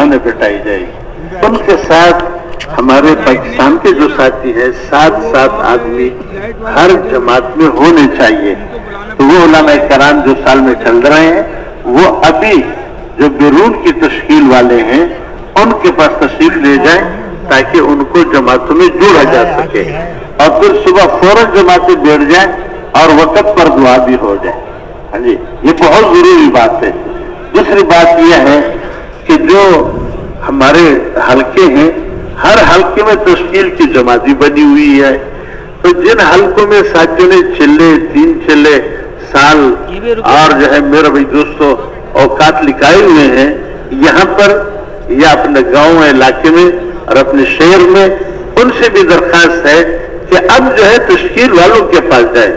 تانے پٹائی جائے گی۔ ان کے ساتھ ہمارے پاکستان کے جو ساتھی ہیں، سات سات آدمی ہر جماعت میں ہونے چاہیے۔ تو وہ علماء کرام جو سال میں چل رہے ہیں، وہ ابھی جو بیرون کی تشکیل والے ہیں، ان کے پاس تشریف لے جائیں تاکہ ان کو جماعتوں میں جوڑا جا سکے۔ اور پھر صبح فوراً جماعتیں بیٹھ جائیں اور وقت پر دعا بھی ہو جائے۔ ہاں جی یہ بہت ضروری بات ہے۔ دوسری بات یہ ہے کہ جو ہمارے حلقے ہیں، ہر حلقے میں تشکیل کی جماعتی بنی ہوئی ہے۔ تو جن حلقوں میں ساتھیوں نے چلے تین چلے، سال اور جو ہے میرا بھائی دوستوں اوقات لکھائے ہوئے ہیں، یہاں پر یا اپنے گاؤں علاقے میں اور اپنے شہر میں ان سے بھی درخواست ہے کہ اب جو ہے تشکیل والوں کے پاس جائے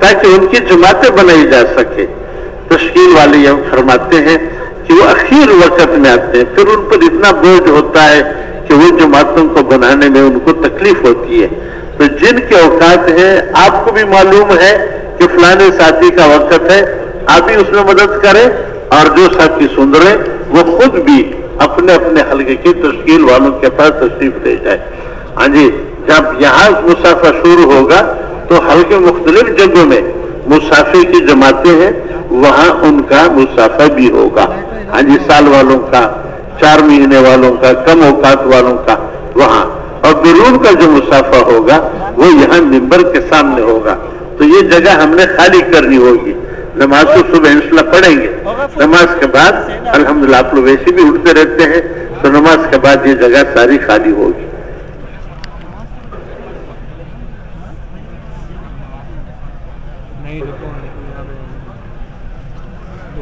تاکہ ان کی جماعتیں بنائی جا سکے تشکیل والے یہ فرماتے ہیں کہ وہ اخیر وقت میں آتے ہیں۔ پھر ان پر اتنا بوجھ ہوتا ہے کہ وہ جماعتوں کو بنانے میں ان کو تکلیف ہوتی ہے۔ تو جن کے اوقات ہیں، آپ کو بھی معلوم ہے کہ فلانے ساتھی کا وقت ہے۔ آپ بھی اس میں مدد کریں اور جو ساتھی سن رہے وہ خود بھی اپنے اپنے حلقے کی تشکیل والوں کے پاس تشریف لے جائے ہاں جی جب یہاں مسافر شروع ہوگا تو حلقے مختلف جگہوں میں مسافر کی جماعتیں ہیں، وہاں ان کا مسافر بھی ہوگا۔ ہاں جی سال والوں کا، چار مہینے والوں کا، کم اوقات والوں کا، وہاں۔ اور بیرون کا جو مسافہ ہوگا، وہ یہاں نمبر کے سامنے ہوگا۔ تو یہ جگہ ہم نے خالی کرنی ہوگی۔ نماز کو صبح انشاءاللہ پڑھیں گے۔ نماز کے بعد، الحمدللہ، آپ لوگ ویسے بھی اٹھتے رہتے ہیں، تو نماز کے بعد یہ جگہ ساری خالی ہوگی۔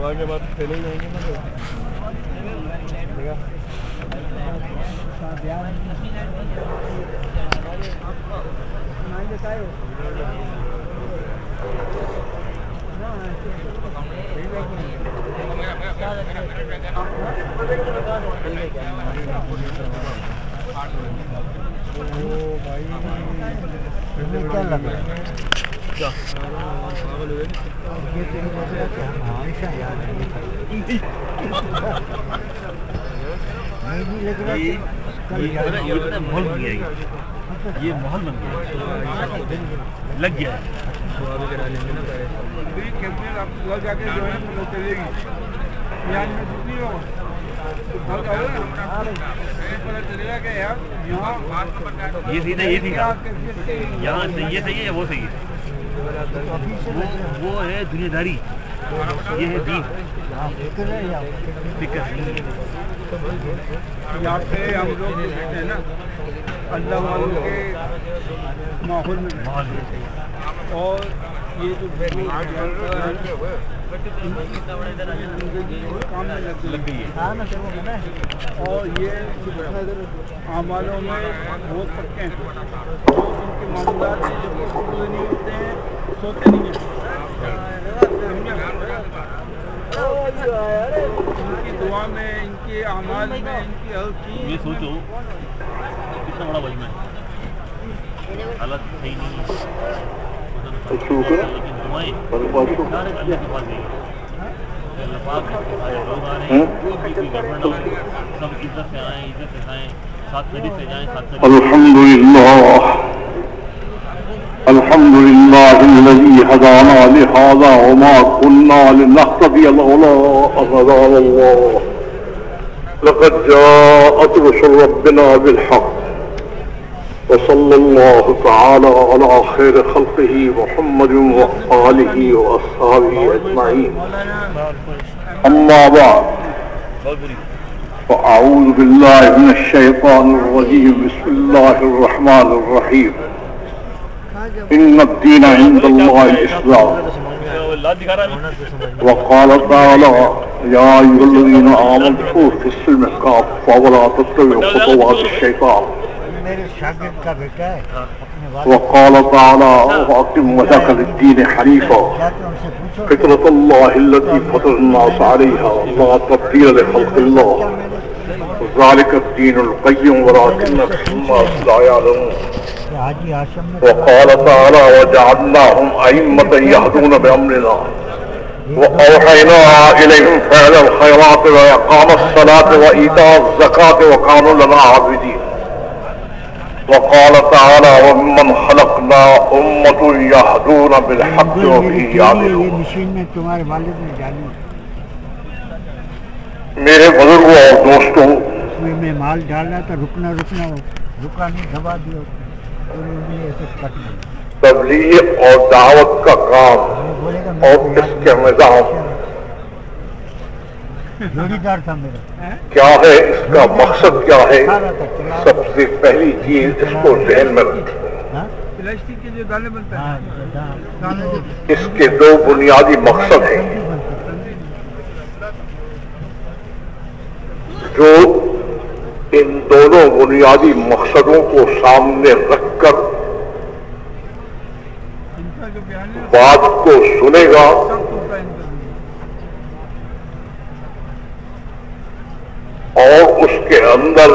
دعا کے بعد پھیلے جائیں گے نا کیا لگ رہا ہے؟ یہ ماحول بن گیا یہ یہ ماحول بن گیا لگ گیا ہے یہ سیدھا۔ یہ یہاں یہ صحیح ہے، وہ صحیح ہے۔ وہ ہے دنیا داری یہ ہے دین۔ یہاں پہ ہم لوگ بیٹھے ہیں نا اللہ والوں کے ماحول میں۔ اور یہ جو کام میں لگ گئی ہے اور یہ اعمالوں میں بہت پکے ہیں ان کے معاملات ہیں جب تک پورے نہیں ہوتے ہیں سوتے نہیں ہیں ان کی دعا میں ان کے اعمال میں ان کی ہر چیز یہ سوچو کتنا بڑا وجم ہے۔ حالت صحیح نہیں ہے۔ الحمد لله الحمد لله الذي هدانا لهذا وما كنا لنهتدي لولا أن هدانا الله. لقد جاءت رسل ربنا بالحق. وصلى الله تعالى على خير خلقه محمد وآله وأصحابه أجمعين. أما بعد، فأعوذ بالله من الشيطان الرجيم. بسم الله الرحمن الرحيم. إن الدين عند الله الإسلام. وقال تعالى يا أيها الذين آمنوا في السلم كافة ولا تتبعوا خطوات الشيطان. میرے شاگرد کا بیٹا ہے والد وقال تعالى وأقم وجهك للدين حنيفا فطرة الله التي فطر الناس عليها لا تبديل لخلق الله ذلك الدين القيم ولكن الناس لا يعلمون وقال تعالى وجعلناهم أئمة يهدون بأمرنا وأوحينا إليهم فعل الخيرات وإقام الصلاة وإيتاء الزكاة وكانوا لنا عابدين وقال تعالى ومن خلقنا أمة يهدون بالحق وبه يعدلون میرے بزرگوں اور دوستوں میں مال ڈالنا تھا رکنا رکنا ہو رکا نہیں دبا دیا۔ تبلیغ اور دعوت کا کام اور اس کے نظام جوڑی دار تھا میرا۔ کیا ہے؟ اس کا مقصد کیا ہے؟ سب سے پہلی چیز اس کو ذہن میں رکھیں ہاں؟ ہاں اس کے دو بنیادی مقصد ہیں۔ جو ان دونوں بنیادی مقصدوں کو سامنے رکھ کر بات کو سنے گا سخت ہوتا ہے ان کا اور اس کے اندر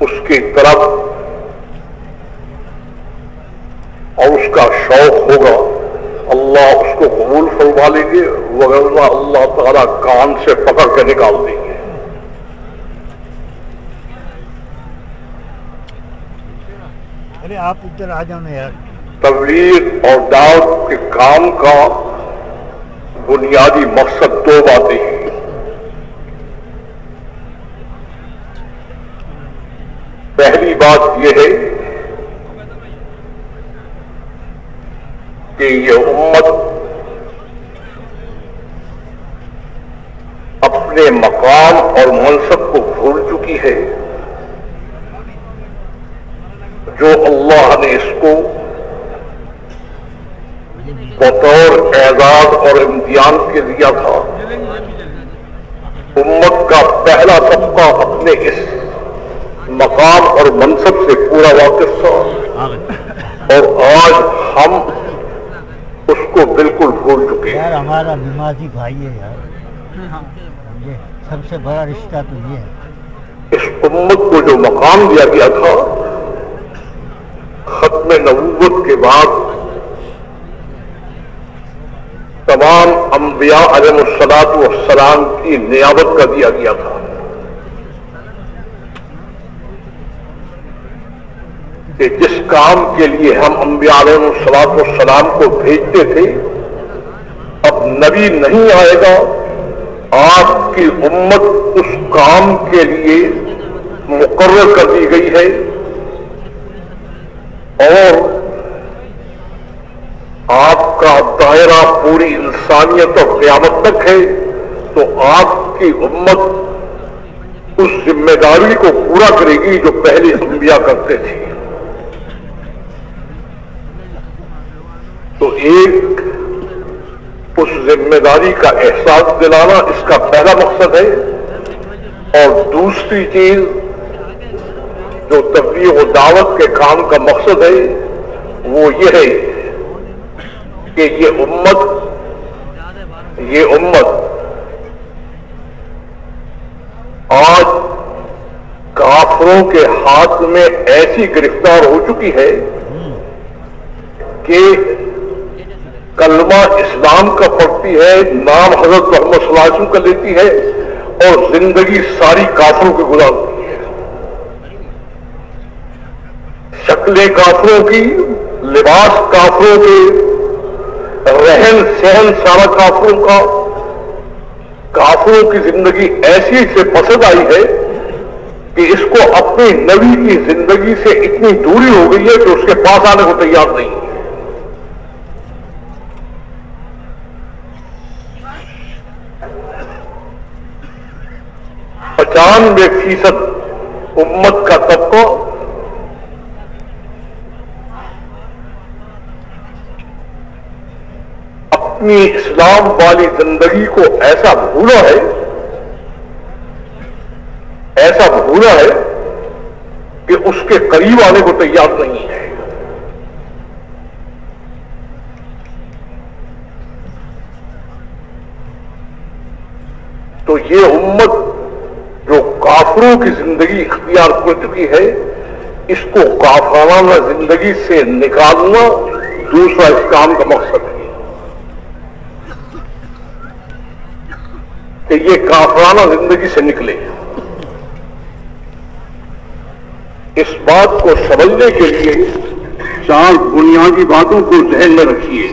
اس کی طرف اور اس کا شوق ہوگا۔ اللہ اس کو قبول فرما لیں گے وغیرہ اللہ تعالیٰ کان سے پکڑ کے نکال دیں گے۔ ارے آپ ادھر آ جاؤ نا یار۔ تبلیغ اور دعوت کے کام کا بنیادی مقصد دو باتیں ہیں پہلی بات یہ ہے کہ یہ امت اپنے مقام اور منصب کو بھول چکی ہے جو اللہ نے اس کو بطور اعزاز اور امتحان کے دیا تھا۔ امت کا پہلا طبقہ اپنے اس مقام اور منصب سے پورا واقف تھا۔ اور آج ہم اس کو بالکل بھول چکے ہیں۔ یار ہمارا نمازی بھائی ہے یار۔ یہ سب سے بڑا رشتہ تو یہ ہے۔ اس امت کو جو مقام دیا گیا تھا ختم نبوت کے بعد تمام انبیاء علیہ السلاط والسلام کی نیابت کا دیا گیا تھا۔ کہ جس کام کے لیے ہم انبیاء علیہ السلاط والسلام کو بھیجتے تھے، اب نبی نہیں آئے گا، آپ کی امت اس کام کے لیے مقرر کر دی گئی ہے۔ اور آپ کا دائرہ پوری انسانیت اور قیامت تک ہے، تو آپ کی امت اس ذمہ داری کو پورا کرے گی جو پہلے انبیاء کرتے تھے۔ تو ایک اس ذمہ داری کا احساس دلانا اس کا پہلا مقصد ہے۔ اور دوسری چیز جو تبلیغ و دعوت کے کام کا مقصد ہے، وہ یہ ہے کہ یہ امت یہ امت آج کافروں کے ہاتھ میں ایسی گرفتار ہو چکی ہے کہ کلمہ اسلام کا پڑتی ہے نام حضرت محمد صلی اللہ علیہ وسلم کا لیتی ہے اور زندگی ساری کافروں کی گزارتی ہے۔ شکلیں کافروں کی، لباس کافروں کے، رہن سہن سارا کافروں کا۔ کافروں کی زندگی ایسی سے پسند آئی ہے کہ اس کو اپنی نبی کی زندگی سے اتنی دوری ہو گئی ہے کہ اس کے پاس آنے کو تیار نہیں ہے۔ پچانوے فیصد امت کا طبقہ اپنی اسلام والی زندگی کو ایسا بھولا ہے، ایسا بھولا ہے کہ اس کے قریب آنے کو تیار نہیں ہے۔ تو یہ امت جو کافروں کی زندگی اختیار کر چکی ہے، اس کو کافرانہ زندگی سے نکالنا دوسرا اسلام کا مقصد ہے۔ کہ یہ کافرانہ زندگی سے نکلے۔ اس بات کو سمجھنے کے لیے چار بنیادی باتوں کو ذہن میں رکھیے۔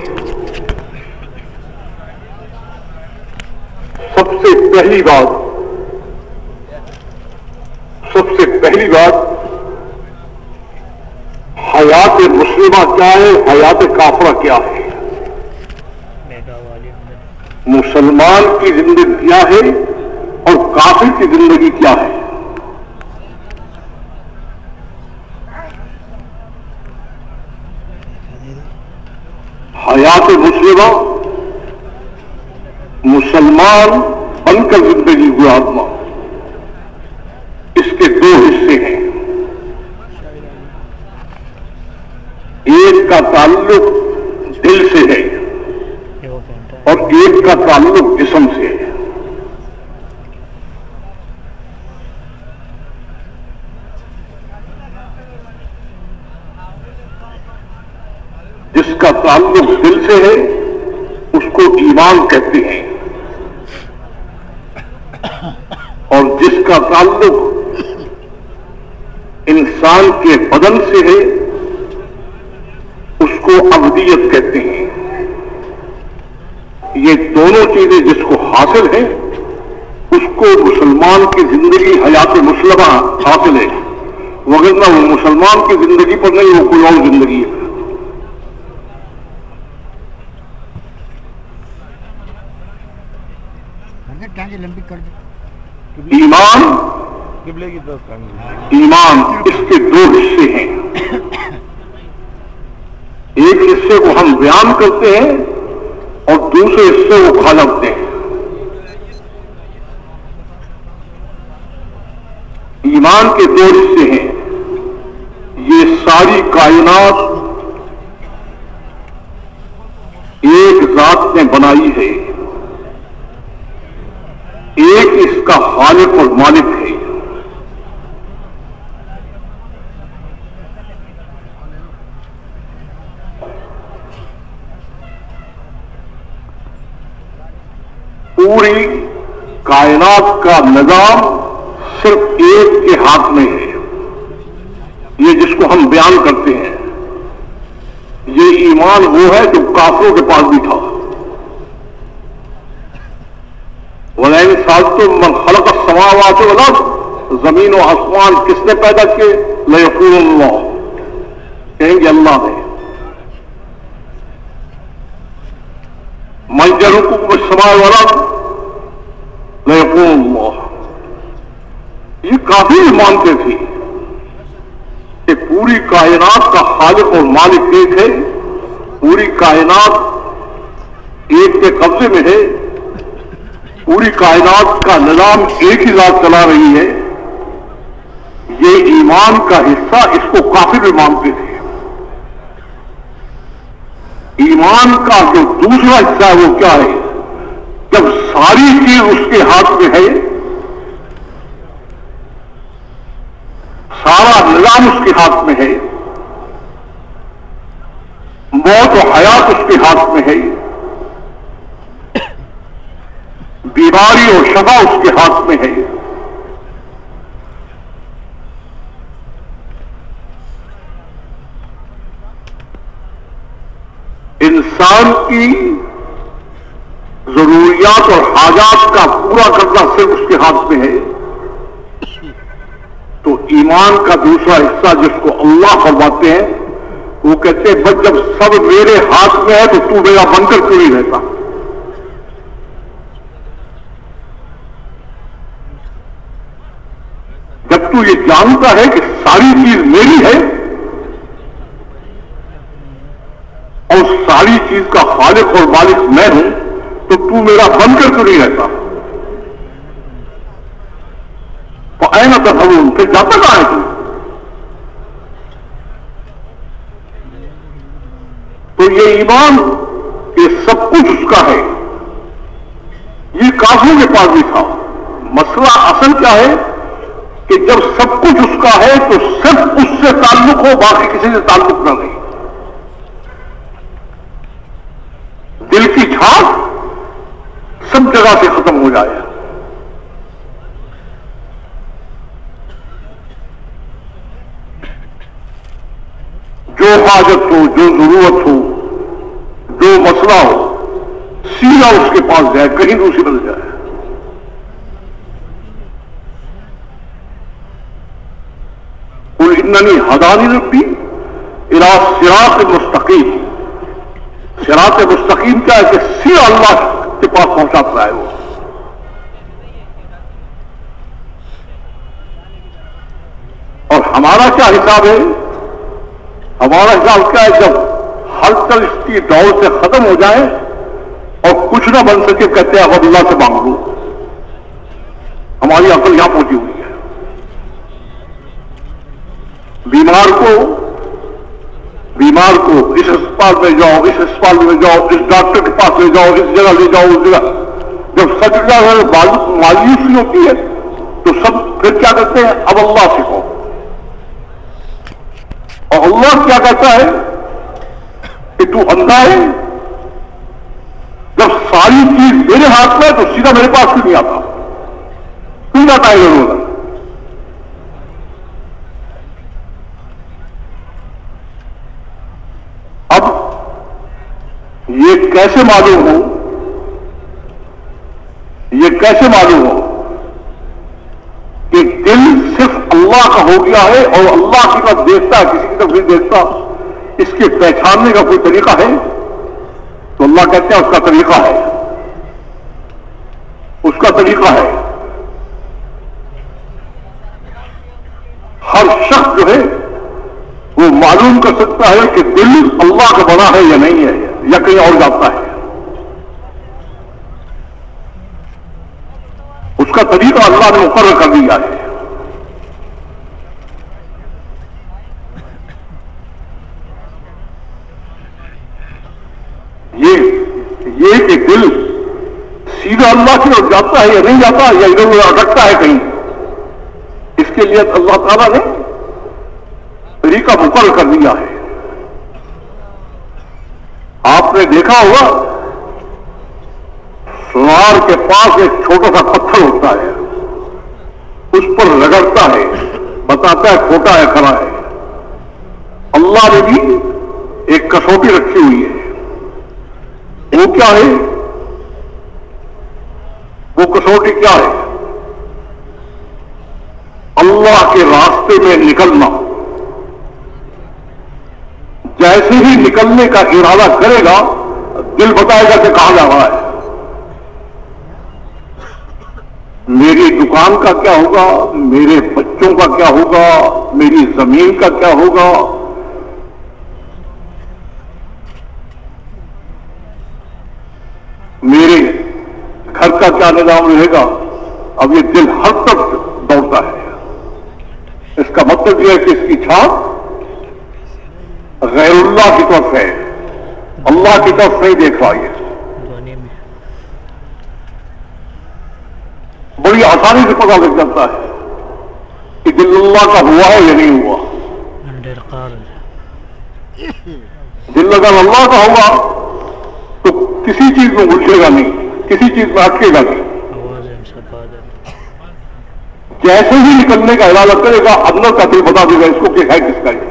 سب سے پہلی بات سب سے پہلی بات، حیات مسلمہ کیا ہے؟ حیات کافرہ کیا ہے؟ مسلمان کی زندگی کیا ہے اور کافر کی زندگی کیا ہے؟ حیات مسلمہ، مسلمان بن کر زندگی ہوئے آدما اس کے دو حصے ہیں ایک کا تعلق دل سے ہے اور ایک کا تعلق جسم سے ہے۔ جس کا تعلق دل سے ہے، اس کو ایمان کہتے ہیں۔ اور جس کا تعلق انسان کے بدن سے ہے کو ابدیت کہتے ہیں۔ یہ دونوں چیزیں جس کو حاصل ہیں اس کو مسلمان کی زندگی حیات مسلمہ حاصل ہے۔ وغیرہ وہ مسلمان کی زندگی پر نہیں وہ کوئی اور زندگی ہے۔ ٹانگیں لمبی کر دو ایمان قبلے کی طرف کرنی ایمان اس کے دو حصے ہیں۔ ایک حصے کو ہم بیان کرتے ہیں اور دوسرے حصے کو کھا ہیں۔ ایمان کے دو حصے ہیں۔ یہ ساری کائنات ایک ذات نے بنائی ہے۔ ایک اس کا خالق اور مالک ہے۔ پوری کائنات کا نظام صرف ایک کے ہاتھ میں ہے۔ یہ جس کو ہم بیان کرتے ہیں، یہ ایمان وہ ہے جو کافروں کے پاس بھی تھا۔ ولین سال تو من خلق السماوات والارض زمین و آسمان کس نے پیدا کیے؟ لیقول اللہ کہیں گے اللہ نے۔ منجر حکم سماع والا اللہ یہ کافی بھی مانتے تھے کہ پوری کائنات کا خالق اور مالک ایک ہے۔ پوری کائنات ایک کے قبضے میں ہے۔ پوری کائنات کا نظام ایک ہی ذات چلا رہی ہے۔ یہ ایمان کا حصہ اس کو کافی بھی مانتے تھے۔ ایمان کا جو دوسرا حصہ ہے وہ کیا ہے؟ ساری چیز اس کے ہاتھ میں ہے۔ سارا نظام اس کے ہاتھ میں ہے۔ موت و حیات اس کے ہاتھ میں ہے۔ بیماری اور شفا اس کے ہاتھ میں ہے۔ انسان کی ضروریات اور حاجات کا پورا کرنا صرف اس کے ہاتھ میں ہے۔ تو ایمان کا دوسرا حصہ جس کو اللہ فرماتے ہیں، وہ کہتے ہیں، بس جب سب میرے ہاتھ میں ہے تو تو میرا بن کر کیوں نہیں رہتا؟ جب تو یہ جانتا ہے کہ ساری چیز میری ہے، اور ساری چیز کا خالق اور مالک میں ہوں تو تو میرا بن کر کیوں نہیں رہتا۔ تو اینا تصور پھر جاتا کہاں ہے تو۔ تو یہ ایمان یہ سب کچھ اس کا ہے۔ یہ کافروں کے پاس بھی تھا۔ مسئلہ اصل کیا ہے؟ کہ جب سب کچھ اس کا ہے تو صرف اس سے تعلق ہو، باقی کسی سے تعلق نہ نہیں دل کی چھاپ سب جگہ سے ختم ہو جائے۔ جو حاجت ہو، جو ضرورت ہو، جو مسئلہ ہو، سیدھا اس کے پاس جائے، کہیں دوسری بدل جائے۔ ہدانی رکھتی ارا سراط مستقیم۔ سراط مستقیم کیا ہے کہ سیدھا اللہ کے پاس پہنچاتا ہے وہ اور ہمارا کیا حساب ہے؟ ہمارا حساب کیا ہے جب ہر اس کی دور سے ختم ہو جائے اور کچھ نہ بن سکے کہتے ہیں، اب اللہ سے مانگ لو۔ ہماری عقل یہاں پہنچی ہوئی ہے۔ بیمار کو بیمار کو اس اسپتال میں جاؤ، اس اسپتال میں جاؤ، اس ڈاکٹر کے پاس لے جاؤ، اس جگہ لے جاؤ، اس جگہ۔ جب سچ جگہ مایوسی ہوتی ہے، تو سب پھر کیا کرتے ہیں؟ اب اللہ سے کہو۔ اور اللہ کیا کہتا ہے؟ کہ تو اندھا ہے۔ جب ساری چیز میرے ہاتھ میں ہے، تو سیدھا میرے پاس کیوں نہیں آتا؟ کیوں جاتا ہے ضرور اب یہ کیسے معلوم ہو؟ یہ کیسے معلوم ہو کہ دل صرف اللہ کا ہو گیا ہے اور اللہ کی طرف دیکھتا ہے، کسی کی طرف نہیں دیکھتا؟ اس کے پہچاننے کا کوئی طریقہ ہے؟ تو اللہ کہتے ہیں اس کا طریقہ ہے۔ اس کا طریقہ ہے۔ ہر شخص جو ہے وہ معلوم کر سکتا ہے کہ دل اللہ کا بنا ہے یا نہیں ہے، یا کہیں اور جاتا ہے۔ اس کا طریقہ اللہ نے مقرر کر دیا ہے۔ یہ یہ کہ دل سیدھا اللہ کی طرف جاتا ہے یا نہیں جاتا، یا ادھر ادھر اٹکتا ہے کہیں۔ اس کے لیے اللہ تعالیٰ نے طریقہ مقرر کر دیا ہے۔ آپ نے دیکھا ہوگا سنار کے پاس ایک چھوٹا سا پتھر ہوتا ہے۔ اس پر رگڑتا ہے، بتاتا ہے کھوٹا ہے کھڑا ہے۔ اللہ نے بھی ایک کسوٹی رکھی ہوئی ہے۔ وہ کیا ہے؟ وہ کسوٹی کیا ہے؟ اللہ کے راستے میں نکلنا۔ جیسے ہی نکلنے کا ارادہ کرے گا، دل بتائے گا کہ کہاں جا رہا ہے۔ میری دکان کا کیا ہوگا؟ میرے بچوں کا کیا ہوگا؟ میری زمین کا کیا ہوگا؟ میرے گھر کا کیا نظام رہے گا؟ اب یہ دل ہر طرف دوڑتا ہے۔ اس کا مطلب یہ ہے کہ اس کی چھاپ غیر اللہ کی طرف ہے اللہ کی طرف نہیں دیکھ رہا یہ بڑی آسانی سے پتا لگ جاتا ہے کہ دل اللہ کا ہوا ہے یا نہیں ہوا۔ دل اگر اللہ کا ہوگا تو کسی چیز میں الجھے گا نہیں کسی چیز میں اٹکے گا نہیں۔ جیسے ہی نکلنے کا ارادہ کرے گا اندر کا دل بتا دے گا اس کو کہ ہے کس کا یہ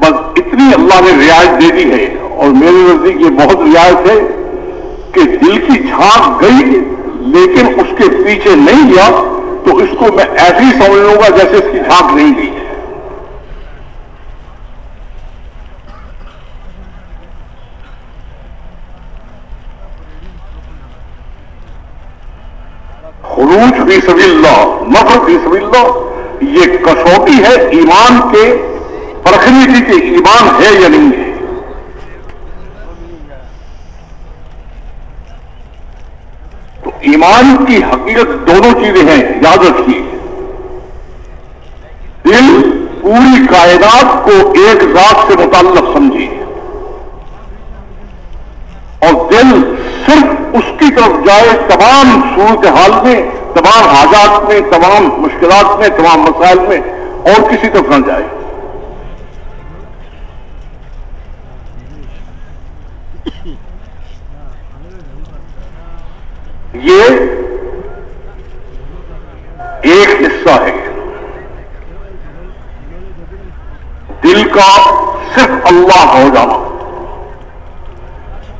بس اتنی اللہ نے رعایت دے دی ہے اور میرے نزدیک یہ بہت رعایت ہے کہ دل کی جھانک گئی لیکن اس کے پیچھے نہیں گیا تو اس کو میں ایسے ہی سمجھ لوں گا جیسے اس کی جھانک نہیں گئی۔ ہے خروج فی سبیل اللہ نفر فی سبیل اللہ، یہ کسوٹی ہے ایمان کے پرکھنے کی کہ ایمان ہے یا نہیں ہے۔ تو ایمان کی حقیقت دونوں چیزیں ہیں، یاد رکھیے۔ دل پوری کائنات کو ایک ذات سے متعلق سمجھے اور دل صرف اس کی طرف جائے تمام صورت حال میں، تمام حاجات میں، تمام مشکلات میں، تمام مسائل میں اور کسی طرف نہ جائے۔ یہ ایک حصہ ہے۔ دل کا صرف اللہ ہو جانا۔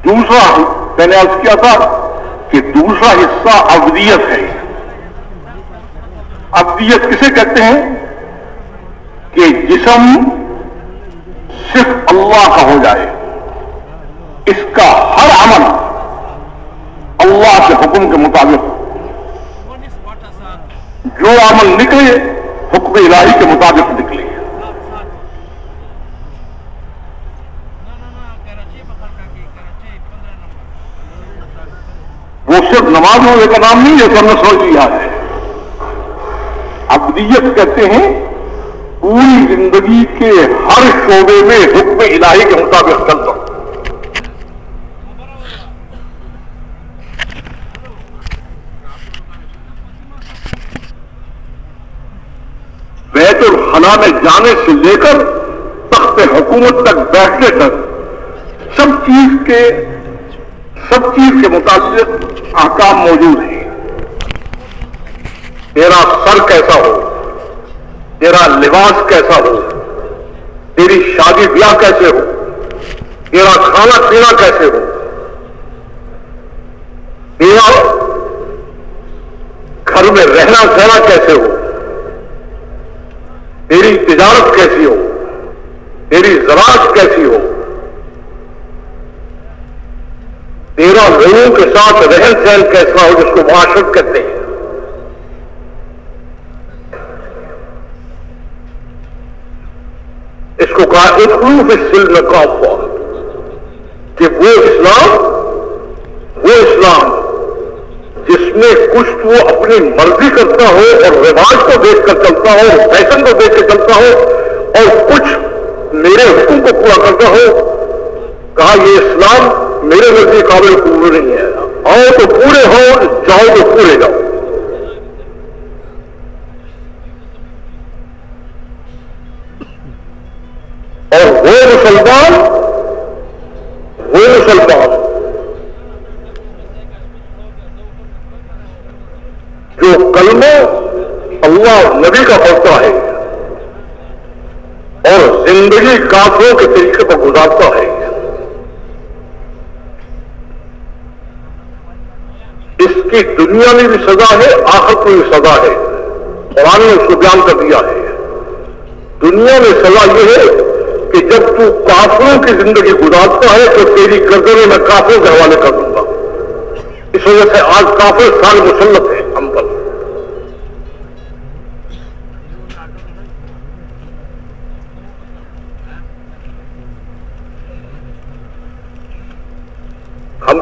دوسرا میں نے عرض کیا تھا کہ دوسرا حصہ ابدیت ہے۔ ابدیت کسے کہتے ہیں؟ کہ جسم صرف اللہ کا ہو جائے۔ اس کا ہر عمل اللہ کے حکم کے مطابق جو عمل نکلے حکم الہی کے مطابق نکلے وہ صرف نماز ہونے کا نام نہیں ہے سب نے سمجھ لیا ہے۔ ابدیت کہتے ہیں، پوری زندگی کے ہر شعبے میں حکم الہی کے مطابق چل سکتا بیت میں جانے سے لے کر تخت حکومت تک بیٹھنے تک سب چیز کے سب چیز کے متعلق احکام موجود ہیں۔ تیرا سر کیسا ہو؟ تیرا لباس کیسا ہو؟ تیری شادی بیاہ کیسے ہو؟ تیرا کھانا پینا کیسے ہو؟ تیرا گھر میں رہنا سہنا کیسے ہو؟ تیری تجارت کیسی ہو؟ تیری زراعت کیسی ہو؟ تیرا لوگوں کے ساتھ رہن سہن کیسا ہو جس کو معاشرت کہتے ہیں؟ اس کو کہا ایک اس سل میں کام ہوا کہ وہ اسلام وہ اسلام میں کچھ وہ اپنی مرضی کرتا ہو اور رواج کو دیکھ کر چلتا ہو فیشن کو دیکھ کر چلتا ہو اور کچھ میرے حکم کو پورا کرتا ہو کہا، یہ اسلام میرے نزدیک قابل پورے نہیں ہے۔ آؤ تو پورے ہو، جاؤ تو پورے جاؤ۔ اور وہ مسلمان وہ مسلمان جو کلمہ اللہ نبی کا پڑھتا ہے اور زندگی کافروں کے طریقے پر گزارتا ہے۔ اس کی دنیا میں بھی سزا ہے آخر میں بھی سزا ہے۔ قرآن نے اس کو بیان کر دیا ہے۔ دنیا میں سزا یہ ہے کہ جب تو کافروں کی زندگی گزارتا ہے تو تیری گردنوں میں کافروں کے حوالے کر دوں گا۔ اس وجہ سے آج کافر سال مسلط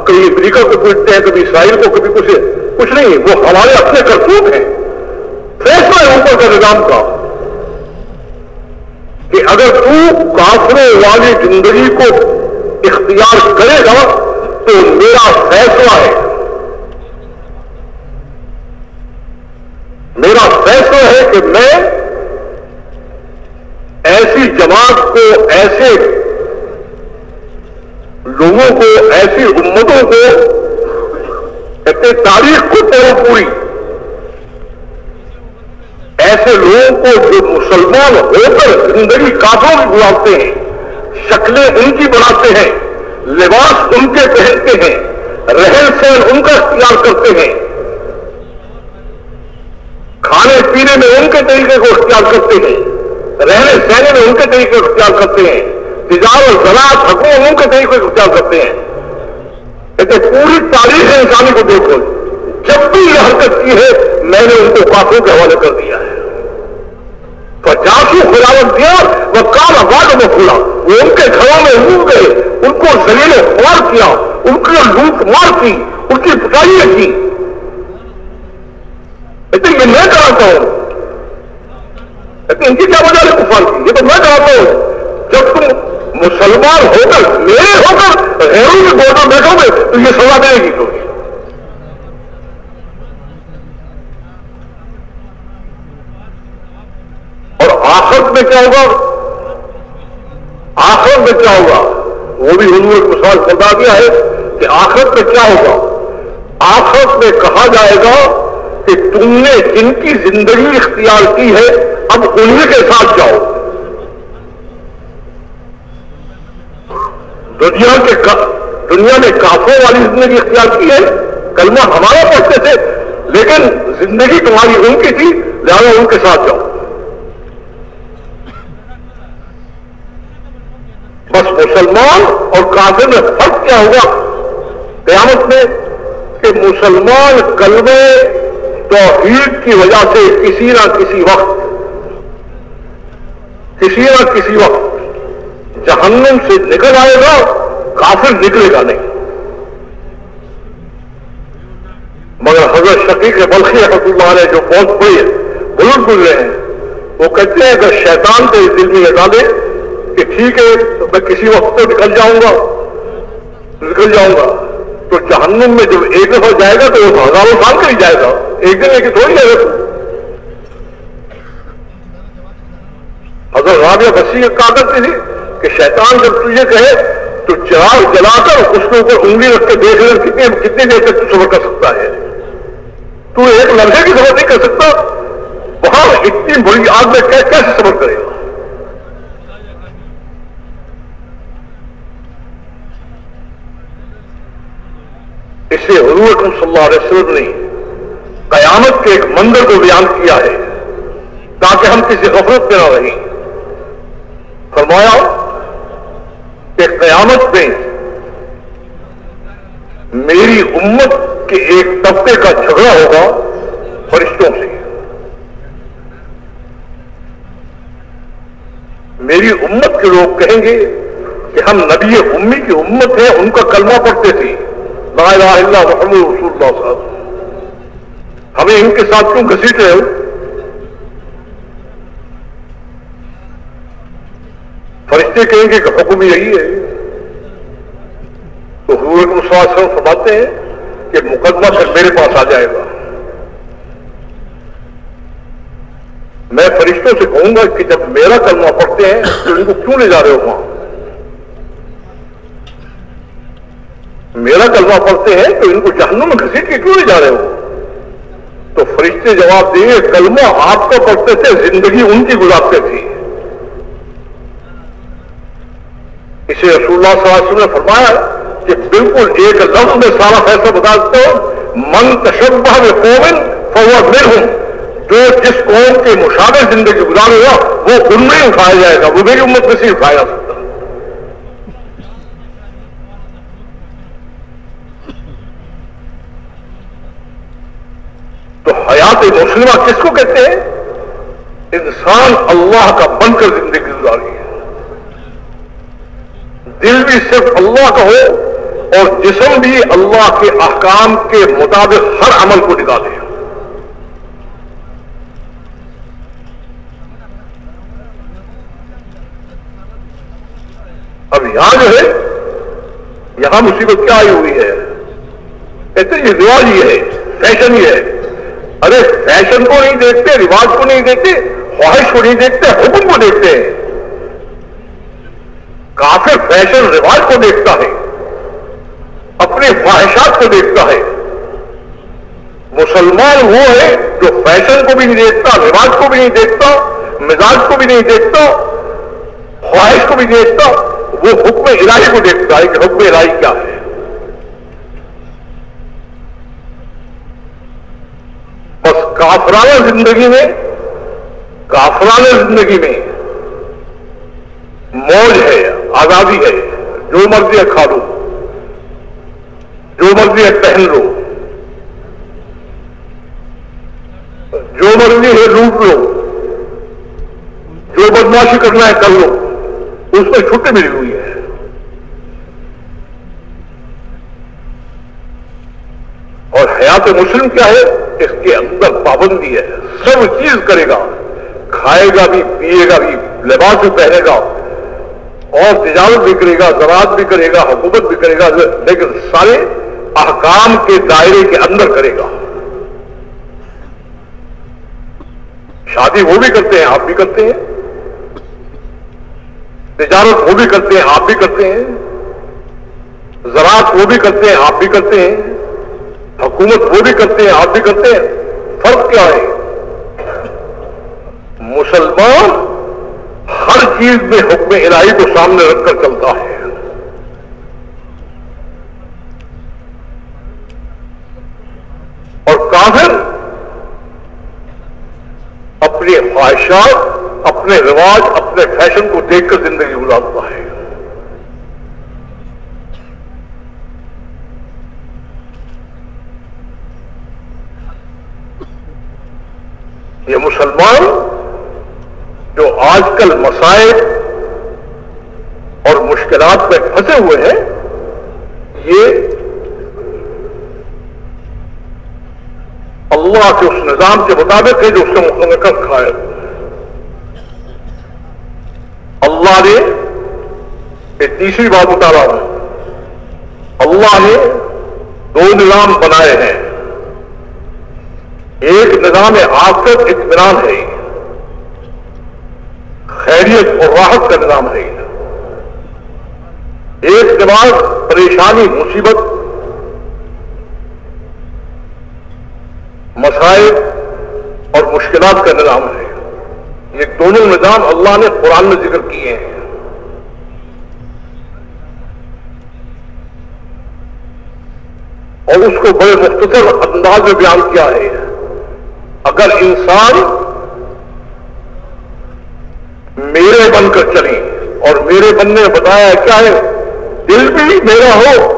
ہم کئی امریکہ کو پوچھتے ہیں، کبھی اسرائیل کو، کبھی کچھ۔ کچھ نہیں، وہ ہمارے اپنے کرتوت ہیں۔ فیصلہ ہے اوپر کا نظام کا کہ اگر تو کافروں والی زندگی کو اختیار کرے گا تو میرا فیصلہ ہے۔ میرا فیصلہ ہے کہ میں ایسی جماعت کو ایسے لوگوں کو، ایسی امتوں کو کہتے تاریخ کو توڑ پوری۔ ایسے لوگوں کو جو مسلمان ہو کر زندگی کافوں کی گزارتے ہیں، شکلیں ان کی بناتے ہیں، لباس ان کے پہنتے ہیں، رہن سہن ان کا اختیار کرتے ہیں۔ کھانے پینے میں ان کے طریقے کو اختیار کرتے ہیں، رہنے سہنے میں ان کے طریقے کو اختیار کرتے ہیں۔ تجارت زراعت حکومت ان کے طریقے کو اختیار کرتے ہیں؟ لیکن پوری تاریخ انسانی کو دیکھو، جب بھی یہ حرکت کی ہے، میں نے ان کو کافوں کے حوالے کر دیا ہے۔ جاسو خلاوت دیا، وہ کام آباد میں کھلا وہ ان کے گھروں میں ڈوب گئے ان کو زلیل خوار کیا، ان کی لوٹ مار کی، ان کی پٹائی کی۔ لیکن یہ میں کراتا ہوں۔ لیکن ان کی کیا وجہ ہے کفار کی؟ یہ تو میں کراتا ہوں۔ جب تم مسلمان ہو کر، میرے ہو کر غیروں کے گوٹا بیٹھو گے، تو یہ سزا دے گی تمہیں اور آخرت میں کیا ہوگا؟ آخرت میں کیا ہوگا؟ وہ بھی حضور ایک مثال بتا دیا ہے کہ آخرت میں کیا ہوگا؟ آخرت میں کہا جائے گا کہ تم نے جن کی زندگی اختیار کی ہے، اب انہیں کے ساتھ جاؤ۔ دنیا کے دنیا نے کافوں والی زندگی اختیار کی ہے۔ کلمہ ہمارا پڑھتے تھے، لیکن زندگی تمہاری ان کی تھی، لہذا ان کے ساتھ جاؤ۔ بس مسلمان اور کافر میں فرق کیا ہوگا؟ قیامت میں کہ مسلمان کلمے توحید کی وجہ سے کسی نہ کسی وقت کسی نہ کسی وقت جہنم سے نکل آئے گا، کافر نکلے گا نہیں۔ مگر حضرت شقیق بلخی رحمت اللہ جو بہت بڑی بلند بول رہے ہیں، وہ کہتے ہیں، اگر شیطان کے دل میں لگا دے کہ ٹھیک ہے میں کسی وقت تو نکل جاؤں گا۔ نکل جاؤں گا۔ تو جہنم میں جب ایک دفعہ جائے گا، تو وہ ہزاروں سال کا ہی جائے گا۔ ایک دن ایک تھوڑی جائے گا حضرت رابعہ بسی کہا کرتی تھی کہ شیطان جب تجھے کہے تو چراغ جلا کر اس کے اوپر انگلی رکھ کے دیکھ لیں کتنے کتنی دیر تک تو صبر کر سکتا ہے۔ تو ایک لڑکے کی صبر نہیں کر سکتا۔ وہاں اتنی بڑی آگ میں کیسے صبر کرے گا؟ اسے حضور صلی اللہ علیہ وسلم نے قیامت کے ایک مندر کو بیان کیا ہے تاکہ ہم کسی غفلت میں نہ رہیں۔ فرمایا کہ قیامت میں میری امت کے ایک طبقے کا جھگڑا ہوگا فرشتوں سے۔ میری امت کے لوگ کہیں گے کہ ہم نبی امی کی امت ہیں، ان کا کلمہ پڑھتے تھے۔ لا الہ الا محمد رسول اللہ صاحب ہمیں ان کے ساتھ کیوں گھسیٹ رہے ہو؟ فرشتے کہیں گے کہ حکم یہی ہے۔ تو حضور مسلم فرماتے ہیں کہ مقدمہ پھر میرے پاس آ جائے گا۔ میں فرشتوں سے کہوں گا کہ جب میرا کلمہ پڑھتے ہیں تو ان کو کیوں لے جا رہے ہو وہاں میرا کلمہ پڑھتے ہیں تو ان کو جہنم میں گھسیٹ کے کیوں لے جا رہے ہو؟ تو فرشتے جواب دیں گے کلمہ آپ کو پڑھتے تھے، زندگی ان کی گزارتے تھی۔ اسے رسول اللہ صلی اللہ علیہ وسلم نے فرمایا کہ بالکل ایک لفظ میں سارا فیصلہ بتا دیتے ہو من تشبہ میں قومن فور مل ہوں جو جس قوم کے مشابہ زندگی گزارے گا، وہ ان میں اٹھایا جائے گا، وہ میری امت میں سے اٹھایا جا سکتا تو حیات مسلمہ کس کو کہتے ہیں؟ انسان اللہ کا بن کر زندگی گزاری ہے۔ دل بھی صرف اللہ کا ہو اور جسم بھی اللہ کے احکام کے مطابق ہر عمل کو نکالے اب یہاں جو ہے، یہاں مصیبت کیا آئی ہوئی ہے؟ کہتے یہ رواج ہی ہے، فیشن ہی ہے۔ ارے، فیشن کو نہیں دیکھتے، رواج کو نہیں دیکھتے، خواہش کو نہیں دیکھتے، حکم کو دیکھتے ہیں۔ کافر فیشن رواج کو دیکھتا ہے، اپنے خواہشات کو دیکھتا ہے۔ مسلمان وہ ہے جو فیشن کو بھی نہیں دیکھتا، رواج کو بھی نہیں دیکھتا، مزاج کو بھی نہیں دیکھتا، خواہش کو بھی دیکھتا، وہ حکم الہی کو دیکھتا ہے کہ حکم الہی کیا ہے۔ بس کافرانہ زندگی میں، کافرانہ زندگی میں موج ہے۔ آزادی ہے۔ جو مرضی ہے کھا لو۔ جو مرضی ہے پہن لو۔ جو مرضی ہے لوٹ لو۔ جو بدماشی کرنا ہے کر لو۔ اس میں چھٹی ملی ہوئی ہے۔ اور حیات مسلم کیا ہے؟ اس کے اندر پابندی ہے۔ سب چیز کرے گا۔ کھائے گا بھی، پیے گا بھی، لباس بھی پہنے گا۔ اور تجارت بھی کرے گا، زراعت بھی کرے گا، حکومت بھی کرے گا، لیکن سارے احکام کے دائرے کے اندر کرے گا۔ شادی وہ بھی کرتے ہیں، آپ بھی کرتے ہیں۔ تجارت وہ بھی کرتے ہیں، آپ بھی کرتے ہیں۔ زراعت وہ بھی کرتے ہیں، آپ بھی کرتے ہیں۔ حکومت وہ بھی کرتے ہیں، آپ بھی کرتے ہیں۔ فرق کیا ہے؟ مسلمان ہر چیز میں حکم الہی کو سامنے رکھ کر چلتا ہے۔ اور کافر اپنی خواہشات، اپنے رواج، اپنے فیشن کو دیکھ کر زندگی گزارتا ہے۔ یہ مسلمان جو آج کل مسائل اور مشکلات میں پھنسے ہوئے ہیں، یہ اللہ کے اس نظام کے مطابق ہے جو اس سے متعلق کھائے اللہ نے ایک تیسری بات بتا رہا ہوں اللہ نے دو نظام بنائے ہیں۔ ایک نظام آفت اطمینان ہے۔ خیریت اور راحت کا نظام ہے ایک کے بعد پریشانی، مصیبت، مسائل اور مشکلات کا نظام ہے۔ یہ دونوں نظام اللہ نے قرآن میں ذکر کیے ہیں۔ اور اس کو بڑے مختصر انداز میں بیان کیا ہے۔ اگر انسان میرے بن کر چلی اور میرے بننے بتایا، کیا ہے؟ دل بھی میرا ہو۔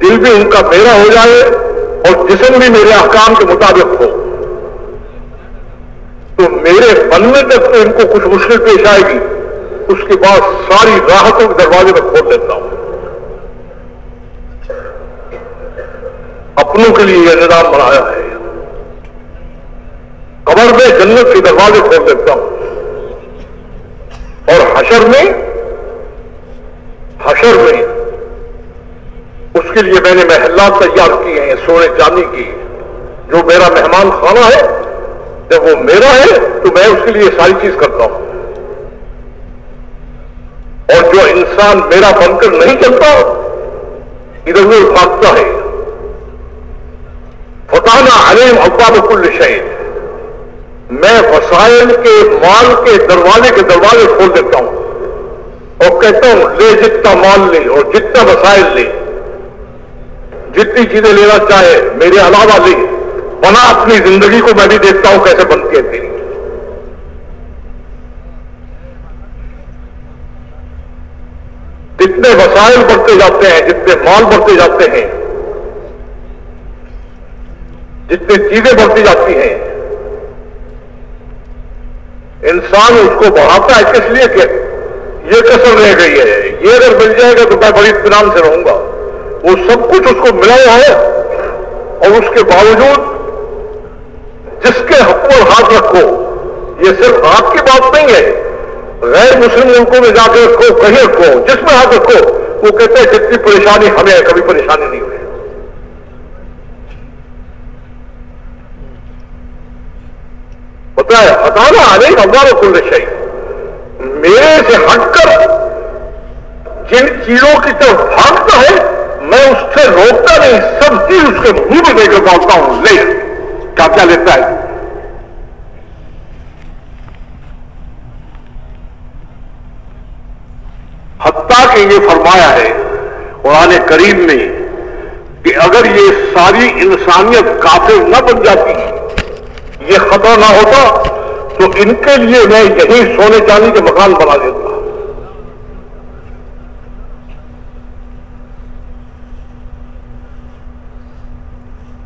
دل بھی ان کا میرا ہو جائے اور جسم بھی میرے احکام کے مطابق ہو۔ تو میرے بننے تک تو ان کو کچھ مشکل پیش آئے گی، اس کے بعد ساری راحتوں کے دروازے میں کھول دیتا ہوں۔ اپنوں کے لیے یہ نظام بنایا ہے۔ قبر میں جنت کے دروازے کھول دیتا ہوں۔ اور حشر میں حشر میں اس کے لیے میں نے محلات تیار کیے ہیں، سونے چاندی کی۔ جو میرا مہمان خانہ ہے، جب وہ میرا ہے، تو میں اس کے لیے ساری چیز کرتا ہوں۔ اور جو انسان میرا بن کر نہیں چلتا، ادھر ادھر بھاگتا ہے۔ فتانہ علیم اباب کل شہید میں وسائل کے مال کے دروازے کے دروازے کھول دیتا ہوں اور کہتا ہوں، لے جتنا مال لے اور جتنا وسائل لے۔ جتنی چیزیں لینا چاہے، میرے علاوہ لے۔ بنا اپنی زندگی کو میں بھی دیکھتا ہوں کیسے بنتی ہے تیری۔ جتنے وسائل بڑھتے جاتے ہیں، جتنے مال بڑھتے جاتے ہیں جتنی چیزیں بڑھتی جاتی ہیں انسان اس کو بڑھاتا ہے کس لیے کہ یہ کسر رہ گئی ہے؟ یہ اگر مل جائے گا تو میں بڑی اطمینان سے رہوں گا۔ وہ سب کچھ اس کو ملا ہوا ہے اور اس کے باوجود جس کے حق پر ہاتھ رکھو، یہ صرف آپ کی بات نہیں ہے۔ غیر مسلم ملکوں میں جا کے رکھو کہیں رکھو، جس میں ہاتھ رکھو، وہ کہتے ہیں جتنی پریشانی ہمیں ہے، کبھی پریشانی نہیں ہوئی ہے ہٹانا آنے ہمارا کل شہی میرے سے ہٹ کر جن چیزوں کی طرف بھاگتا ہے، میں اس سے روکتا نہیں، سب چیز اس کے منہ میں دے کر ڈالتا ہوں۔ لے، کیا کیا لیتا ہے؟ حتیٰ کہ یہ فرمایا ہے قرآن کریم نے کہ اگر یہ ساری انسانیت کافر نہ بن جاتی یہ خطرہ نہ ہوتا تو ان کے لیے میں یہی سونے چاندی کے مکان بنا دیتا۔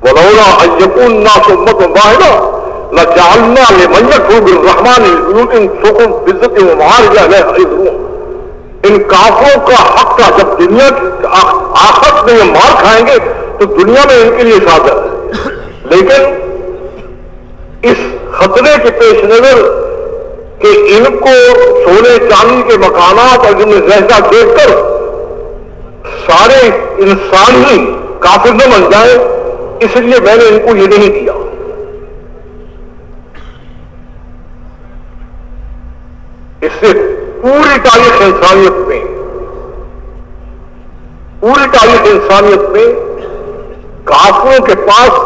ولولا یقون نا تو مت واحدہ نہ جالنا یہ منجک ہو رحمان سکون عزت مار گیا ان کافروں کا حق تھا جب دنیا کی آخت میں یہ مار کھائیں گے تو دنیا میں ان کے لیے سازہ ہے۔ لیکن اس خطرے کے پیش نظر کہ ان کو سونے چاندی کے مکانات اور جن میں دیکھ کر سارے انسان ہی کافر نہ بن جائیں، اس لیے میں نے ان کو یہ نہیں دیا اس سے پوری تاریخ انسانیت میں، پوری تاریخ انسانیت میں کافروں کے پاس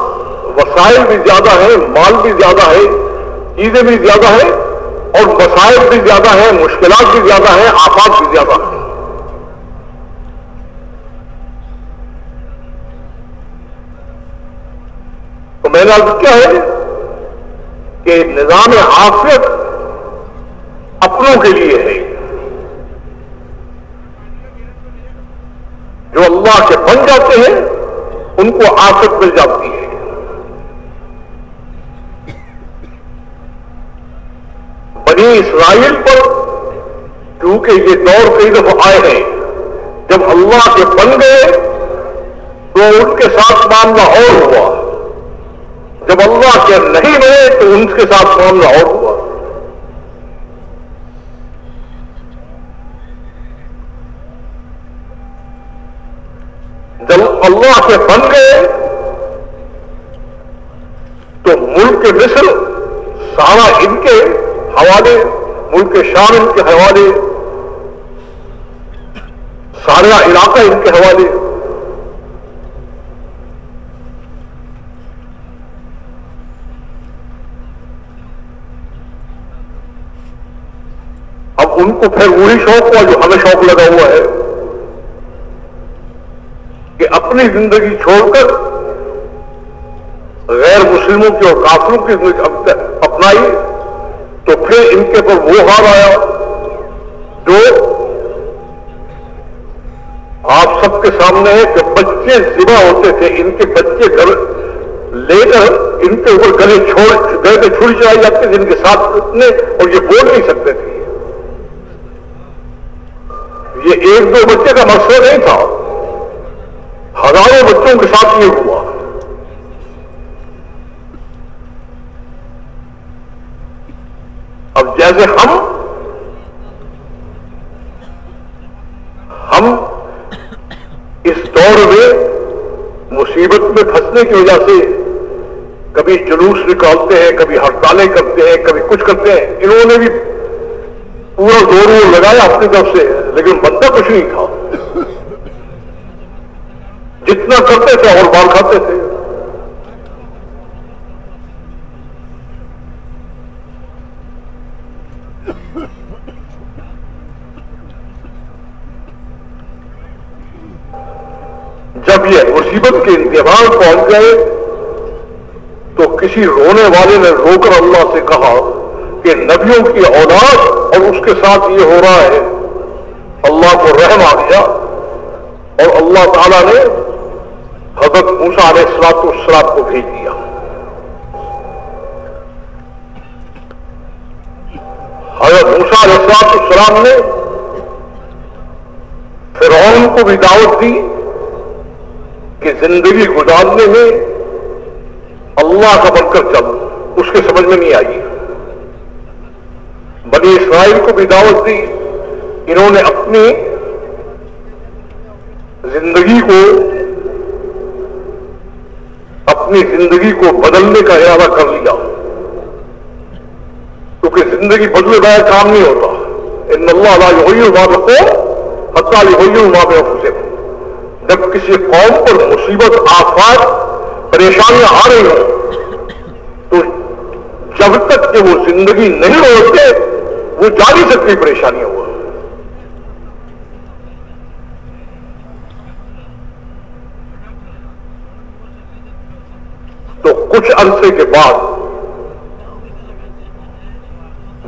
وسائل بھی زیادہ ہیں، مال بھی زیادہ ہے چیزیں بھی زیادہ ہیں، اور وسائل بھی زیادہ ہیں، مشکلات بھی زیادہ ہیں، آفات بھی زیادہ ہیں۔ تو میں نے کیا ہے کہ نظام آفیت اپنوں کے لیے ہے۔ جو اللہ کے بن جاتے ہیں، ان کو آفت مل جاتی ہے۔ بنی اسرائیل پر، کیونکہ یہ دور کئی دفعہ آئے ہیں، جب اللہ کے بن گئے تو ان کے ساتھ معاملہ اور ہوا۔ جب اللہ کے نہیں بنے تو ان کے ساتھ معاملہ اور ہوا۔ جب اللہ کے بن گئے تو ملک مصر، سارا ان کے حوالے، ملک شام ان کے حوالے، سارا علاقہ ان کے حوالے۔ اب ان کو پھر وہی شوق ہوا جو ہمیں شوق لگا ہوا ہے، کہ اپنی زندگی چھوڑ کر غیر مسلموں کی اور کافروں کی زندگی اپنائی۔ تو پھر ان کے پر وہ حال آیا جو آپ سب کے سامنے ہے کہ بچے ذبح ہوتے تھے، ان کے بچے گھر لے کر ان کے اوپر گلے چھوڑ، گلے پہ چھڑی چلائی جاتی تھی ان کے ساتھ اتنے اور یہ بول نہیں سکتے تھے۔ یہ ایک دو بچے کا مسئلہ نہیں تھا۔ ہزاروں بچوں کے ساتھ یہ ہوا۔ اب جیسے ہم ہم اس دور میں مصیبت میں پھنسنے کی وجہ سے کبھی جلوس نکالتے ہیں، کبھی ہڑتالیں کرتے ہیں، کبھی کچھ کرتے ہیں، انہوں نے بھی پورا زور وور لگایا اپنی طرف سے، لیکن بندہ کچھ نہیں تھا۔ جتنا کرتے تھے اور بال کھاتے تھے جب یہ مصیبت پہنچ گئے تو کسی رونے والے نے رو کر اللہ سے کہا کہ نبیوں کی اولاد اور اس کے ساتھ یہ ہو رہا ہے۔ اللہ کو رحم آ گیا اور اللہ تعالی نے حضرت موسا علیہ السلاط السلام کو بھیج دیا۔ حضرت موسا علیہ السلاط السلام نے فرعون کو بھی دعوت دی۔ کہ زندگی گزارنے میں اللہ کا بن کر چل اس کے سمجھ میں نہیں آئی۔ بنی اسرائیل کو بھی دعوت دی۔ انہوں نے اپنی زندگی کو، اپنی زندگی کو بدلنے کا ارادہ کر لیا۔ کیونکہ زندگی بدلے بغیر کام نہیں ہوتا۔ ان اللہ علیہ ہوئی ماں کو حتالی ہوئی ماں میں جب کسی قوم پر مصیبت، آفات، پریشانیاں آ رہی ہوں، تو جب تک کہ وہ زندگی نہیں ہوتے وہ جا نہیں سکتی پریشانیاں ہوا تو کچھ عرصے کے بعد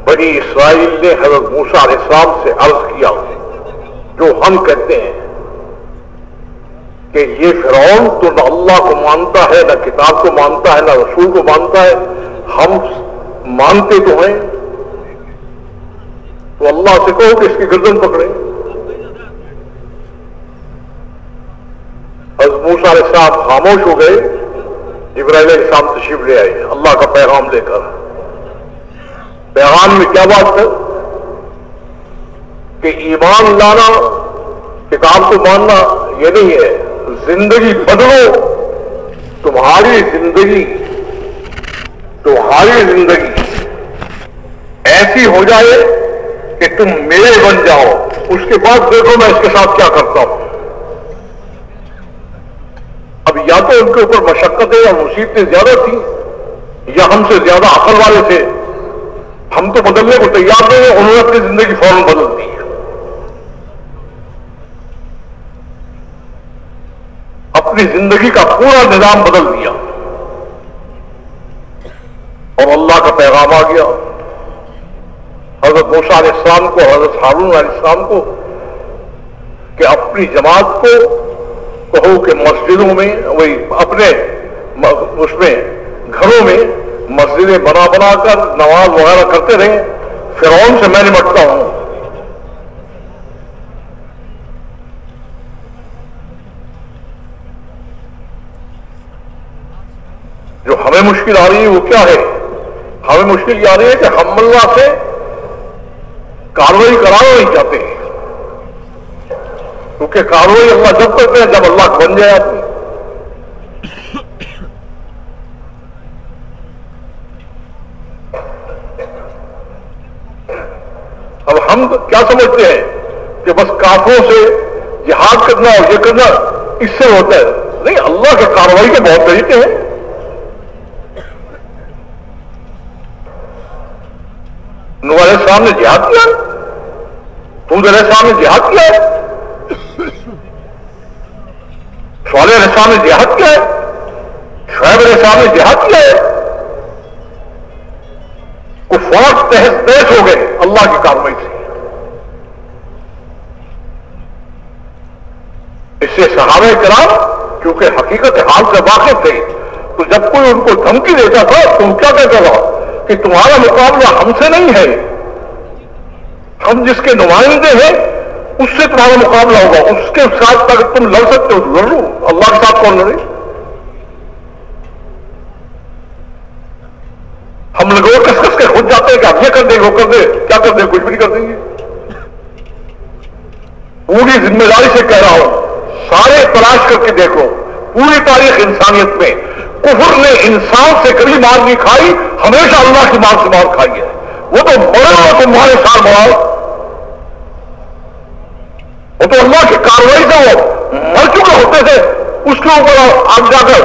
بنی اسرائیل نے حضرت موسا علیہ السلام سے عرض کیا، جو ہم کہتے ہیں کہ یہ فرعون تو نہ اللہ کو مانتا ہے، نہ کتاب کو مانتا ہے، نہ رسول کو مانتا ہے۔ ہم مانتے تو ہیں۔ تو اللہ سے کہو کہ اس کی گردن پکڑے حضرت موسا علیہ السلام خاموش ہو گئے۔ جبرائیل علیہ السلام تشریف لے آئے۔ اللہ کا پیغام لے کر۔ پیغام میں کیا بات ہے؟ کہ ایمان لانا، کتاب کو ماننا یہ نہیں ہے۔ زندگی بدلو، تمہاری زندگی تمہاری زندگی ایسی ہو جائے کہ تم میرے بن جاؤ۔ اس کے بعد دیکھو میں اس کے ساتھ کیا کرتا ہوں۔ اب یا تو ان کے اوپر مشقتیں یا مصیبتیں زیادہ تھیں، یا ہم سے زیادہ عقل والے تھے۔ ہم تو بدلنے کو تیار نہیں انہوں نے اپنی زندگی فوراً بدل دی۔ اپنی زندگی کا پورا نظام بدل دیا۔ اور اللہ کا پیغام آ گیا۔ حضرت موسیٰ علیہ السلام کو، حضرت ہارون علیہ السلام کو کہ اپنی جماعت کو کہو کہ مسجدوں میں، وہی اپنے اس میں گھروں میں مسجدیں بنا بنا کر نماز وغیرہ کرتے رہیں۔ فرعون سے میں نمٹتا ہوں۔ جو ہمیں مشکل آ رہی ہے وہ کیا ہے؟ ہمیں مشکل یہ آ رہی ہے کہ ہم اللہ سے کاروائی کرانا نہیں چاہتے۔ کیونکہ کاروائی اللہ جب کرتے ہیں، جب اللہ بن جائے آدمی۔ اب ہم کیا سمجھتے ہیں کہ بس کافروں سے جہاد کرنا اور یہ کرنا اس سے ہوتا ہے۔ نہیں، اللہ کے کاروائی کے بہت طریقے ہیں۔ نور علیہ السلام نے جہاد کیا؟ تم علیہ السلام نے جہاد کیا؟ ہے سوال علیہ السلام نے جہاد کیا؟ ہے شعیب علیہ السلام نے جہاد کیا؟ ہے کفار تحس تحس ہو گئے، اللہ کی کاروائی سے۔ اس سے صحابہ کرام کیونکہ حقیقت حال سے واقف تھے، تو جب کوئی ان کو دھمکی دیتا تھا، تم کیا کہتے تھا کہ تمہارا مقابلہ ہم سے نہیں ہے۔ ہم جس کے نمائندے ہیں، اس سے تمہارا مقابلہ ہوگا۔ اس کے ساتھ اگر تم لڑ سکتے ہو تو لڑ لو اللہ کے ساتھ کون لڑے؟ ہم لوگ کس کس کے خود جاتے ہیں کہ آپ یہ کر دیں گے وہ کر دیں، کیا کر دیں، کچھ بھی نہیں کر دیں گے۔ پوری ذمہ داری سے کہہ رہا ہوں، سارے تلاش کر کے دیکھو۔ پوری تاریخ انسانیت میں کفر نے انسان سے کبھی مار نہیں کھائی، ہمیشہ اللہ کی مار سے مار کھائی ہے۔ وہ تو بڑے ہو تمہارے سال بڑھاؤ وہ تو اللہ کی کاروائی سے وہ مر چکے ہوتے تھے۔ اس کے اوپر آپ جا کر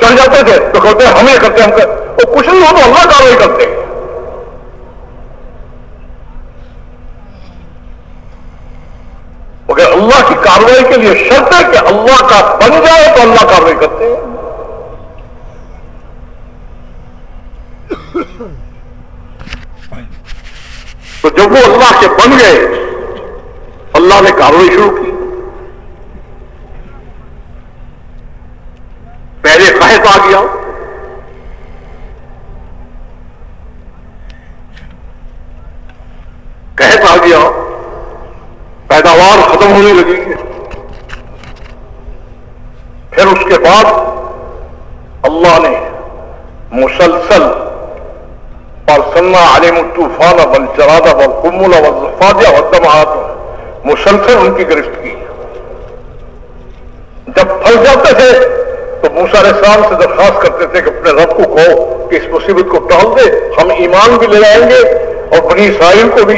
چڑھ جاتے تھے۔ تو کہتے ہیں، ہم یہ کرتے ہم وہ کچھ نہیں ہو تو اللہ کاروائی کرتے مگر اللہ کی کاروائی کے لیے شرط ہے کہ اللہ کا بن جائے تو اللہ کاروائی کرتے ہیں۔ تو جب وہ اللہ کے بن گئے، اللہ نے کاروائی شروع کی۔ پہلے قحط آ گیا۔ قحط آ گیا۔ پیداوار ختم ہونے لگی۔ پھر اس کے بعد اللہ نے مسلسل اور سنا علیم الطوفان بل چرادہ بل کمول مسلسل ان کی گرفت کی جب پھنس جاتے تھے تو موسا علیہ السلام سے درخواست کرتے تھے کہ اپنے رب کو کہو کہ اس مصیبت کو ٹال دے، ہم ایمان بھی لے آئیں گے اور بنی اسرائیل کو بھی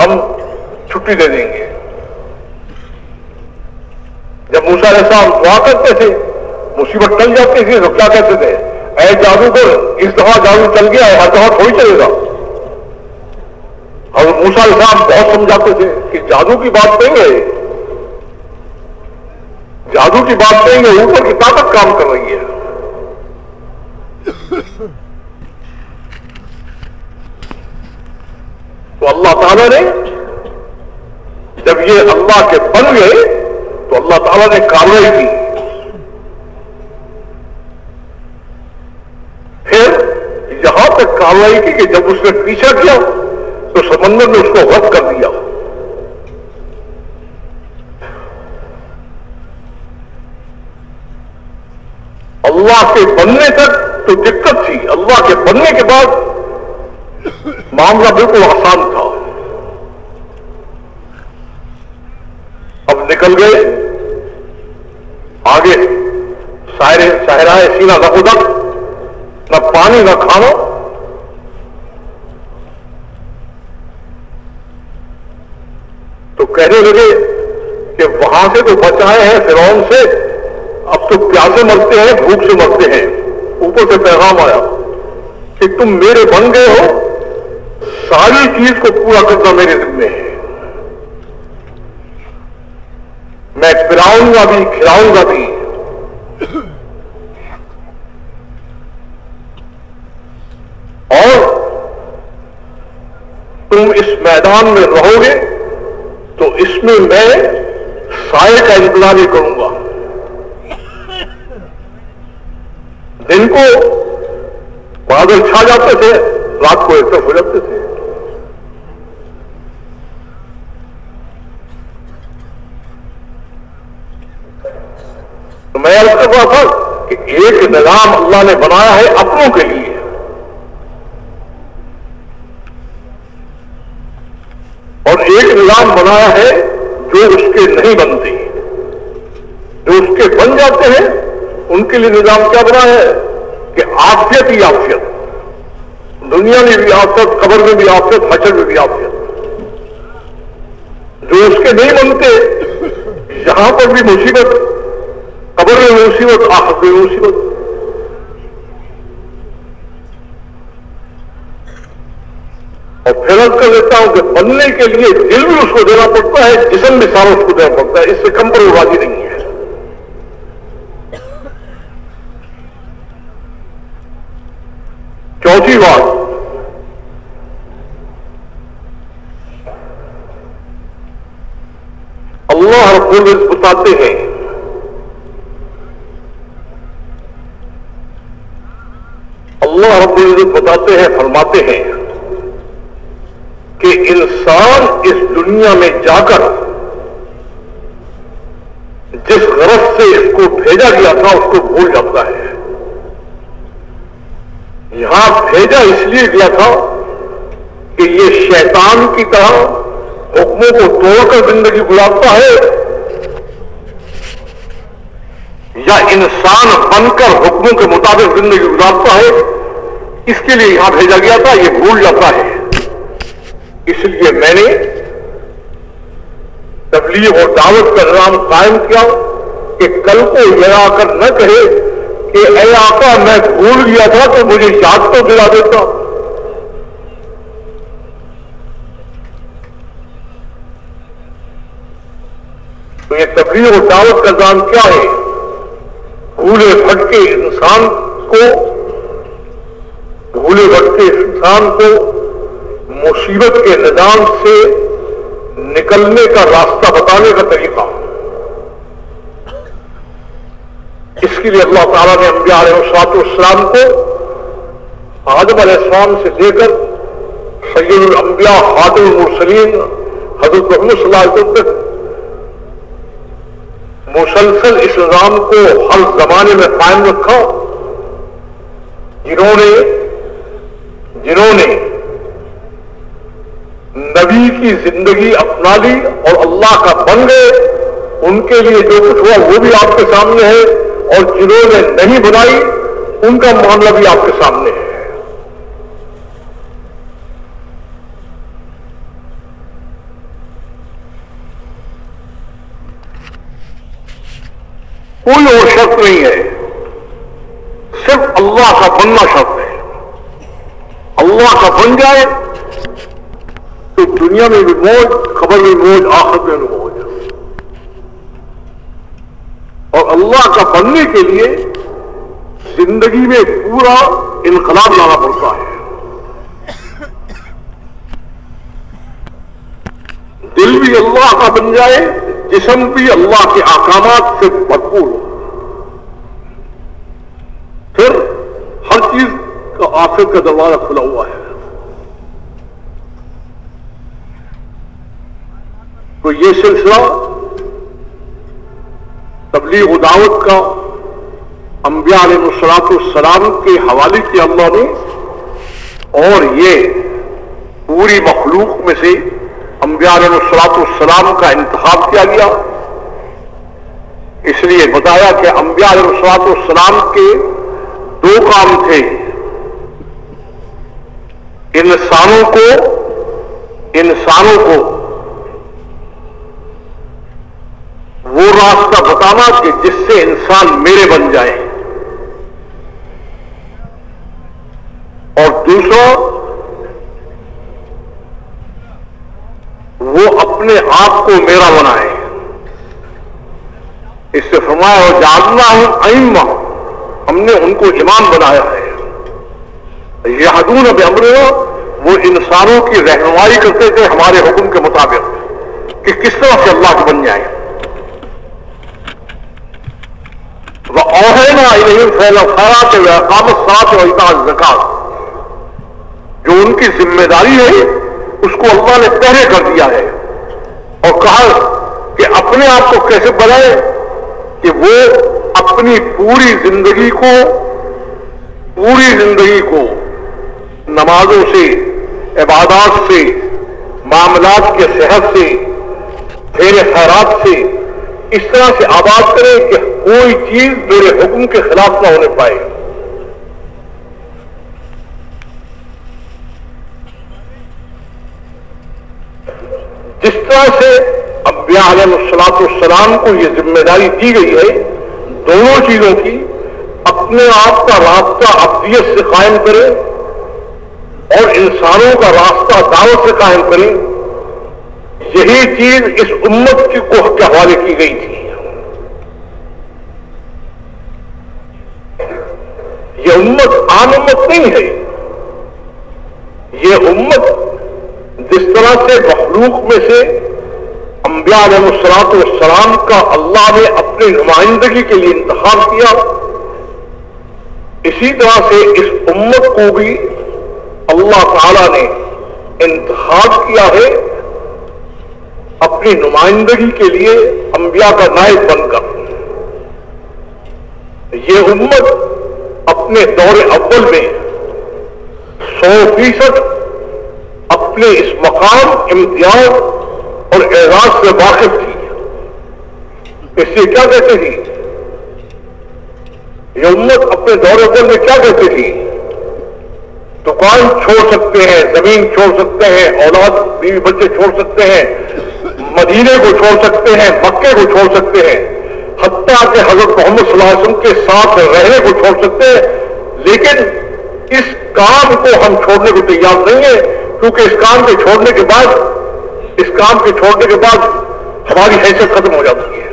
ہم چھٹی دے دیں گے۔ جب موسا علیہ السلام دعا کرتے تھے، مصیبت ٹل جاتی تھی تو کیا کہتے تھے؟ اے جادوگر، اس دفعہ جادو چل گیا ہے ہر دفعہ تھوڑی چلے گا۔ اور موسا علیہ السلام بہت سمجھاتے تھے کہ جادو کی بات کہیں گے جادو کی بات کہیں گے اوپر کی طاقت کام کر رہی ہے۔ تو اللہ تعالیٰ نے جب یہ اللہ کے بن گئے، تو اللہ تعالیٰ نے کاروائی کی۔ پھر یہاں تک کاروائی کی کہ جب اس نے پیچھا کیا تو سمندر نے اس کو غلط کر دیا۔ اللہ کے بننے تک تو دقت تھی۔ اللہ کے بننے کے بعد معاملہ بالکل آسان تھا۔ اب نکل گئے۔ آگے سائرے سہرائے سینا نہ نہ پانی نہ کھانا تو کہنے لگے کہ وہاں سے تو بچائے ہیں فرعون سے، اب تو پیاسے مرتے ہیں، بھوک سے مرتے ہیں۔ اوپر سے پیغام آیا کہ تم میرے بن گئے ہو، ساری چیز کو پورا کرنا میرے ذمے ہے۔ میں پلاؤں گا بھی، کھلاؤں گا بھی۔ اور تم اس میدان میں رہو گے تو اس میں میں سائے کا انتظار ہی کروں گا۔ دن کو بادل چھا جاتے تھے، رات کو ایک طرف ہو جاتے تھے۔ تو میں عرض کر رہا تھا کہ ایک نظام اللہ نے بنایا ہے اپنوں کے لیے۔ اور بنایا ہے جو اس کے نہیں بنتے جو اس کے بن جاتے ہیں، ان کے لیے نظام کیا بنا ہے؟ کہ آفیت ہی آفیت دنیا میں بھی آفت قبر میں بھی آفت حشر میں بھی آفیت جو اس کے نہیں بنتے یہاں پر بھی مصیبت، قبر میں مصیبت آفت میں مصیبت۔ پھر کر لیتا ہوں کہ بننے کے لیے دل بھی اس کو دینا پڑتا ہے، جسم بھی سارا اس کو دینا پڑتا ہے۔ اس سے کم پر وہ راضی نہیں ہے۔ چوتھی بات۔ اللہ رب العزت بتاتے ہیں۔ اللہ رب العزت بتاتے ہیں، فرماتے ہیں۔ کہ انسان اس دنیا میں جا کر جس غرض سے اس کو بھیجا گیا تھا، اس کو بھول جاتا ہے۔ یہاں بھیجا اس لیے گیا تھا کہ یہ شیطان کی طرح حکموں کو توڑ کر زندگی گزارتا ہے یا انسان بن کر حکموں کے مطابق زندگی گزارتا ہے۔ اس کے لیے یہاں بھیجا گیا تھا، یہ بھول جاتا ہے۔ اس لیے میں نے تبلیغ اور دعوت کا نظام قائم کیا کہ کل کو یہ آ کر نہ کہے کہ اے آقا میں بھول گیا تھا تو مجھے یاد تو دلا دیتا۔ تو یہ تبلیغ اور دعوت کا نظام کیا ہے؟ بھولے بھٹکے انسان کو، بھولے بھٹکے انسان کو مصیبت کے نظام سے نکلنے کا راستہ بتانے کا طریقہ۔ اس کے لیے اللہ تعالیٰ نے انبیاء علیہ السلاط السلام کو آدم علیہ السلام سے لے کر سید الانبیاء، خاتم المرسلین، حضرت محمد صلی اللہ علیہ وسلم تک مسلسل اس نظام کو ہر زمانے میں قائم رکھا۔ جنہوں نے جنہوں نے کی زندگی اپنا لی اور اللہ کا بن گئے، ان کے لیے جو کچھ ہوا وہ بھی آپ کے سامنے ہے اور جنہوں نے نہیں بنائی، ان کا معاملہ بھی آپ کے سامنے ہے۔ کوئی اور شرط نہیں ہے، صرف اللہ کا بننا شرط ہے۔ اللہ کا بن جائے تو دنیا میں بھی موج خبر میں موج آخر میں بھی موج اور اللہ کا بننے کے لیے زندگی میں پورا انقلاب لانا پڑتا ہے۔ دل بھی اللہ کا بن جائے، جسم بھی اللہ کے احکامات سے بھرپور ہو پھر ہر چیز کا آخر کا دروازہ کھلا ہوا ہے۔ تو یہ سلسلہ تبلیغ و دعوت کا انبیاء علیہ السلاط السلام کے حوالے کیا اللہ نے اور یہ پوری مخلوق میں سے انبیاء علیہ السلاط السلام کا انتخاب کیا گیا۔ اس لیے بتایا کہ انبیاء علیہ السلاط السلام کے دو کام تھے۔ انسانوں کو انسانوں کو وہ راستہ بتانا کہ جس سے انسان میرے بن جائے۔ اور دوسرا، وہ اپنے آپ کو میرا بنائے۔ اس سے فرمایا، اور جاننا ہوں ائمہ، ہم نے ان کو امام بنایا ہے۔ یہ حدون اب وہ انسانوں کی رہنمائی کرتے تھے ہمارے حکم کے مطابق کہ کس طرح سے اللہ کے بن جائیں وہ اوہینا نہیں فیل خیرات قامت ساتھ اور جو ان کی ذمہ داری ہے، اس کو اللہ نے پہلے کر دیا ہے۔ اور کہا کہ اپنے آپ کو کیسے بنائے؟ کہ وہ اپنی پوری زندگی کو، پوری زندگی کو نمازوں سے، عبادات سے، معاملات کے صحت سے پھیرے خیرات سے اس طرح سے آباد کرے کہ کوئی چیز میرے حکم کے خلاف نہ ہونے پائے۔ جس طرح سے انبیاء علیہ السلاط السلام کو یہ ذمہ داری دی گئی ہے، دونوں چیزوں کی اپنے آپ کا رابطہ ابدیت سے قائم کرے اور انسانوں کا راستہ دعوت سے قائم کریں۔ یہی چیز اس امت کی کوہ کے حوالے کی گئی تھی۔ یہ امت عام امت نہیں ہے۔ یہ امت جس طرح سے مخلوق میں سے انبیاء علیہ السلاط والسلام کا اللہ نے اپنی نمائندگی کے لیے انتخاب کیا، اسی طرح سے اس امت کو بھی اللہ تعالی نے انتخاب کیا ہے اپنی نمائندگی کے لیے انبیاء کا نائب بن کر۔ یہ امت اپنے دور اول میں سو فیصد اپنے اس مقام، امتیاز اور اعزاز سے واقف تھی۔ اس سے کیا کہتے تھی یہ امت اپنے دور اول میں کیا کہتے تھی دکان چھوڑ سکتے ہیں، زمین چھوڑ سکتے ہیں، اولاد، بیوی بچے چھوڑ سکتے ہیں، مدینے کو چھوڑ سکتے ہیں، مکے کو چھوڑ سکتے ہیں۔ حتیٰ کہ حضرت محمد صلی اللہ علیہ وسلم کے ساتھ رہنے کو چھوڑ سکتے ہیں، لیکن اس کام کو ہم چھوڑنے کو تیار نہیں ہیں، کیونکہ اس کام کے چھوڑنے کے بعد، اس کام کے چھوڑنے کے بعد ہماری حیثیت ختم ہو جاتی ہے۔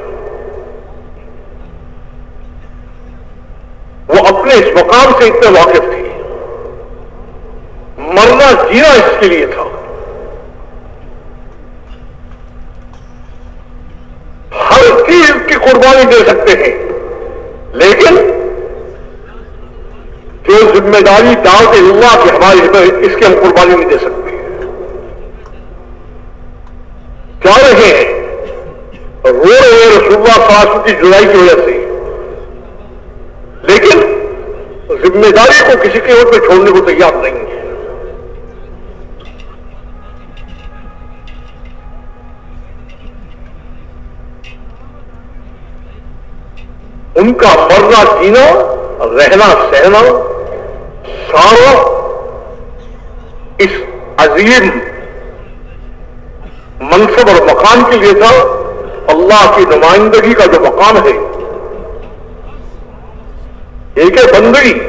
وہ اپنے اس مقام سے اتنے واقف تھے۔ مرنا جینا اس کے لیے تھا۔ ہر چیز کی قربانی دے سکتے ہیں۔ لیکن جو ذمہ داری دعوت اللہ کی ہماری اس کی ہم قربانی نہیں دے سکتے۔ کیا رہے ہیں؟ رو رہے رسول اللہ فاسم کی جڑائی کی وجہ سے۔ لیکن ذمہ داری کو کسی کے اور پہ چھوڑنے کو تیار نہیں ہے۔ ان کا مرنا جینا، رہنا سہنا، سارا اس عظیم منصب اور مقام کے لیے تھا، اللہ کی نمائندگی کا جو مقام ہے۔ ایک ہے بندگی،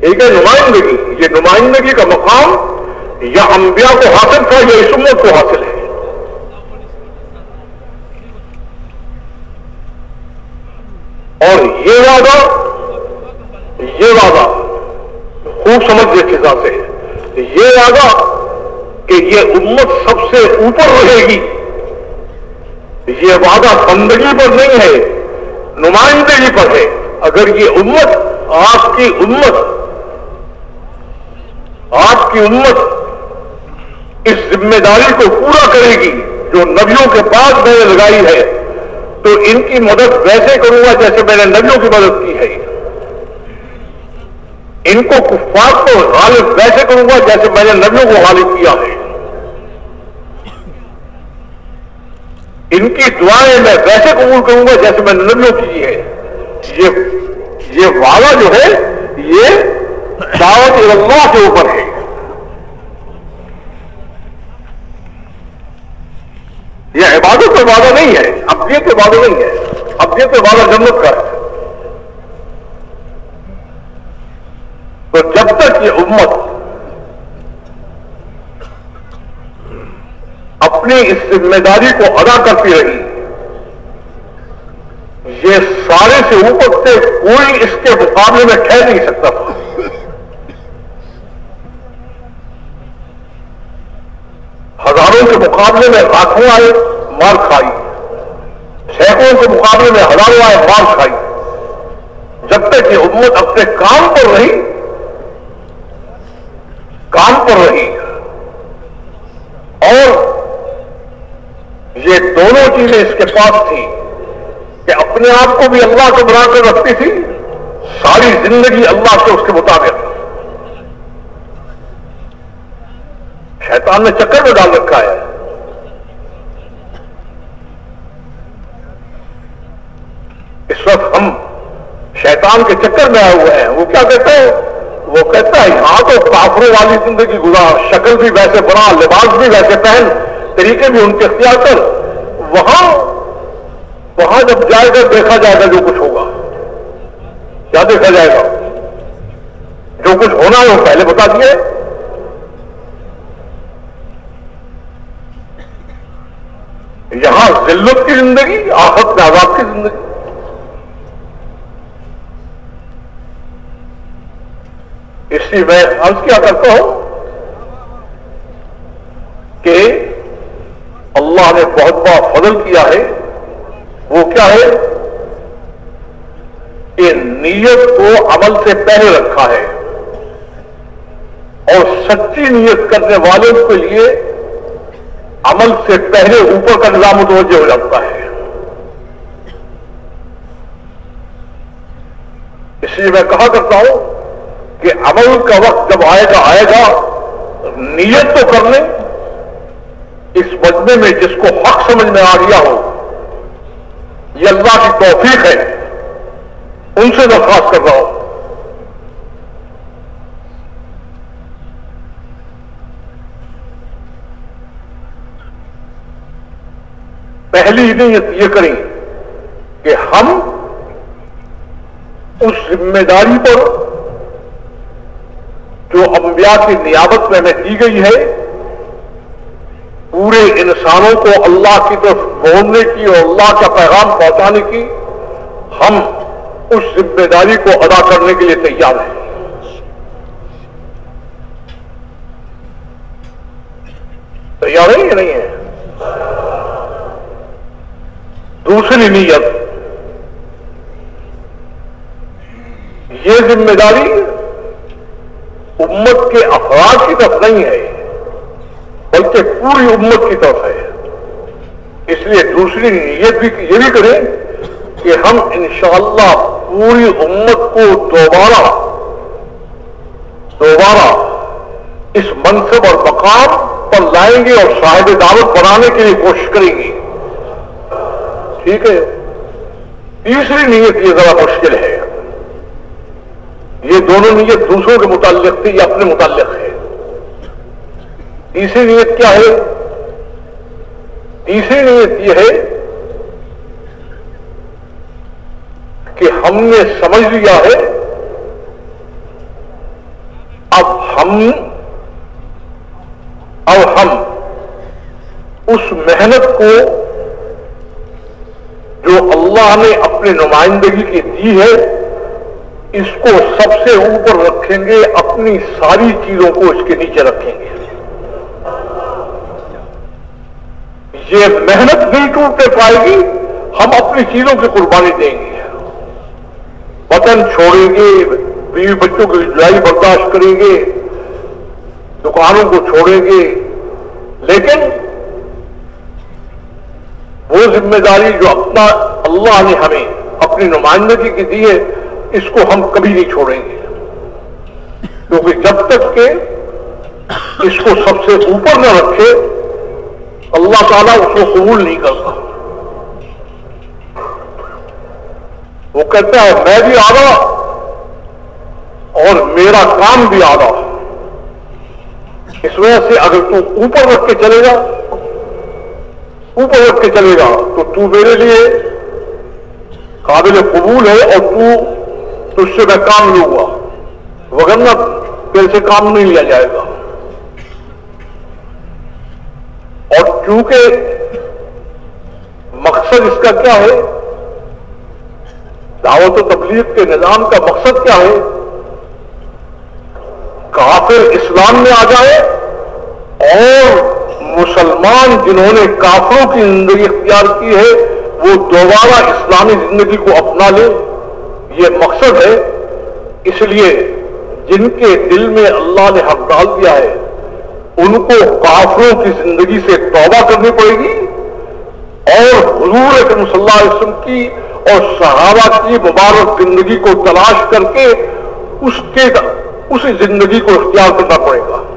ایک ہے نمائندگی۔ یہ نمائندگی کا مقام یا انبیاء کو حاصل تھا یا اس امت کو حاصل ہے۔ اور یہ وعدہ یہ وعدہ خوب سمجھ کے حساب سے یہ وعدہ کہ یہ امت سب سے اوپر رہے گی۔ یہ وعدہ بندگی پر نہیں ہے، نمائندگی پر ہے۔ اگر یہ امت آپ کی امت آپ کی امت اس ذمہ داری کو پورا کرے گی جو نبیوں کے پاس میں نے لگائی ہے۔ تو ان کی مدد ویسے کروں گا جیسے میں نے نبیوں کی مدد کی ہے۔ ان کو کفار کو غالب ویسے کروں گا جیسے میں نے نبیوں کو غالب کیا ہے۔ ان کی دعائیں میں ویسے قبول کروں گا جیسے میں نے نبیوں کی ہے۔ یہ یہ وعدہ جو ہے، یہ دعوت اللہ کے اوپر ہے۔ یہ عبادت کا وعدہ نہیں ہے ابدیت کا وعدہ نہیں ہے۔ ابدیت کا وعدہ جنت کا ہے تو جب تک یہ امت اپنی اس ذمہ داری کو ادا کرتی رہی، یہ سارے سے اوپر سے کوئی اس کے مقابلے میں ٹھہر نہیں سکتا تھا۔ ہزاروں کے مقابلے میں لاکھوں آئے، مار کھائی۔ سینکڑوں کے مقابلے میں ہزاروں آئے، مار کھائی۔ جب تک کہ امت اپنے کام پر رہی، کام پر رہی۔ اور یہ دونوں چیزیں اس کے پاس تھیں کہ اپنے آپ کو بھی اللہ کو بنا کر رکھتی تھی، ساری زندگی اللہ کے اس کے مطابق۔ شیطان نے چکر میں ڈال رکھا ہے۔ اس وقت ہم شیطان کے چکر میں آئے ہوئے ہیں۔ وہ کیا کہتے ہیں وہ کہتا ہے، یہاں تو کافروں والی زندگی گزار، شکل بھی ویسے بنا، لباس بھی ویسے پہن، طریقے بھی ان کے اختیار کر۔ وہاں وہاں جب جائے گا، دیکھا جائے گا جو کچھ ہوگا۔ کیا دیکھا جائے گا؟ جو کچھ ہونا ہے، وہ پہلے بتا دیے یہاں ذلت کی زندگی، آفت میں آزاد کی زندگی۔ اس لیے میں عرض کیا کرتا ہوں کہ اللہ نے بہت بڑا فضل کیا ہے۔ وہ کیا ہے؟ کہ نیت کو عمل سے پہلے رکھا ہے۔ اور سچی نیت کرنے والوں کے لیے عمل سے پہلے اوپر کا نظام متوجہ ہو جاتا ہے۔ اس لیے میں کہا کرتا ہوں کہ عمل کا وقت جب آئے گا آئے گا۔ نیت تو کر لیں۔ اس مجمے میں جس کو حق سمجھ میں آ گیا ہو، یہ اللہ کی توفیق ہے۔ ان سے درخواست کر رہا ہوں۔ پہلی نیت یہ کریں کہ ہم اس ذمہ داری پر جو انبیاء کی نیابت میں ہمیں دی گئی ہے، پورے انسانوں کو اللہ کی طرف بولنے کی اور اللہ کا پیغام پہنچانے کی ہم اس ذمہ داری کو ادا کرنے کے لیے تیار ہیں۔ تیار ہے یا نہیں ہے دوسری نیت۔ یہ ذمہ داری امت کے افراد کی طرف نہیں ہے، بلکہ پوری امت کی طرف ہے۔ اس لیے دوسری نیت بھی یہ بھی کریں کہ ہم انشاءاللہ پوری امت کو دوبارہ دوبارہ اس منصب اور مقام پر لائیں گے اور صاحب دعوت بنانے کے لیے کوشش کریں گے۔ ٹھیک ہے۔ تیسری نیت یہ ذرا مشکل ہے۔ یہ دونوں نیت دوسروں کے متعلق تھی یا اپنے متعلق ہے۔ تیسری نیت کیا ہے؟ تیسری نیت یہ ہے کہ ہم نے سمجھ لیا ہے، اب ہم اب ہم اس محنت کو جو اللہ نے اپنی نمائندگی کی دی ہے، اس کو سب سے اوپر رکھیں گے، اپنی ساری چیزوں کو اس کے نیچے رکھیں گے۔ یہ محنت نہیں ٹوٹنے پائے گی، ہم اپنی چیزوں کی قربانی دیں گے۔ وطن چھوڑیں گے، بیوی بچوں کی لڑائی برداشت کریں گے، دکانوں کو چھوڑیں گے، لیکن وہ ذمہ داری جو اپنا اللہ نے ہمیں اپنی نمائندگی کی دی ہے، اس کو ہم کبھی نہیں چھوڑیں گے۔ کیونکہ جب تک کہ اس کو سب سے اوپر نہ رکھے، اللہ تعالیٰ اس کو قبول نہیں کرتا۔ وہ کہتا ہے، میں بھی آ رہا اور میرا کام بھی آ رہا اس وجہ سے اگر تو اوپر رکھ کے چلے گا اوپر رکھ کے چلے گا تو تو میرے لیے قابل قبول ہے اور تو تجھ سے میں کام لوں گا وغیرہ تیرے سے کام نہیں لیا جائے گا۔ اور چونکہ مقصد اس کا کیا ہے؟ دعوت و تبلیغ کے نظام کا مقصد کیا ہے؟ کافر اسلام میں آ جائے اور مسلمان جنہوں نے کافروں کی زندگی اختیار کی ہے، وہ دوبارہ اسلامی زندگی کو اپنا لے یہ مقصد ہے۔ اس لیے جن کے دل میں اللہ نے حق ڈال دیا ہے، ان کو کافروں کی زندگی سے توبہ کرنی پڑے گی۔ اور حضور اکرم صلی اللہ علیہ وسلم کی اور صحابہ کی مبارک زندگی کو تلاش کر کے اس کے، اس زندگی کو اختیار کرنا پڑے گا۔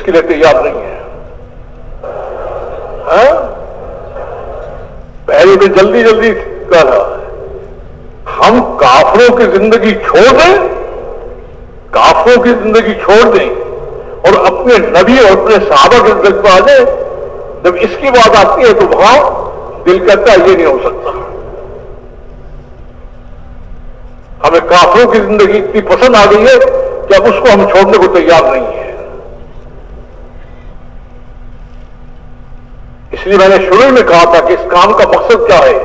اس کے لیے تیار نہیں ہے ہاں؟ پہلے تو جلدی جلدی کر رہا ہے ہم کافروں کی زندگی چھوڑ دیں، کافروں کی زندگی چھوڑ دیں اور اپنے نبی اور اپنے صحابہ کی زندگی پر آ جائیں۔ جب اس کی بات آتی ہے تو وہاں دل کہتا ہے یہ نہیں ہو سکتا۔ ہمیں کافروں کی زندگی اتنی پسند آ گئی ہے کہ اب اس کو ہم چھوڑنے کو تیار نہیں ہیں۔ اس لیے میں نے شروع میں کہا تھا کہ اس کام کا مقصد کیا ہے؟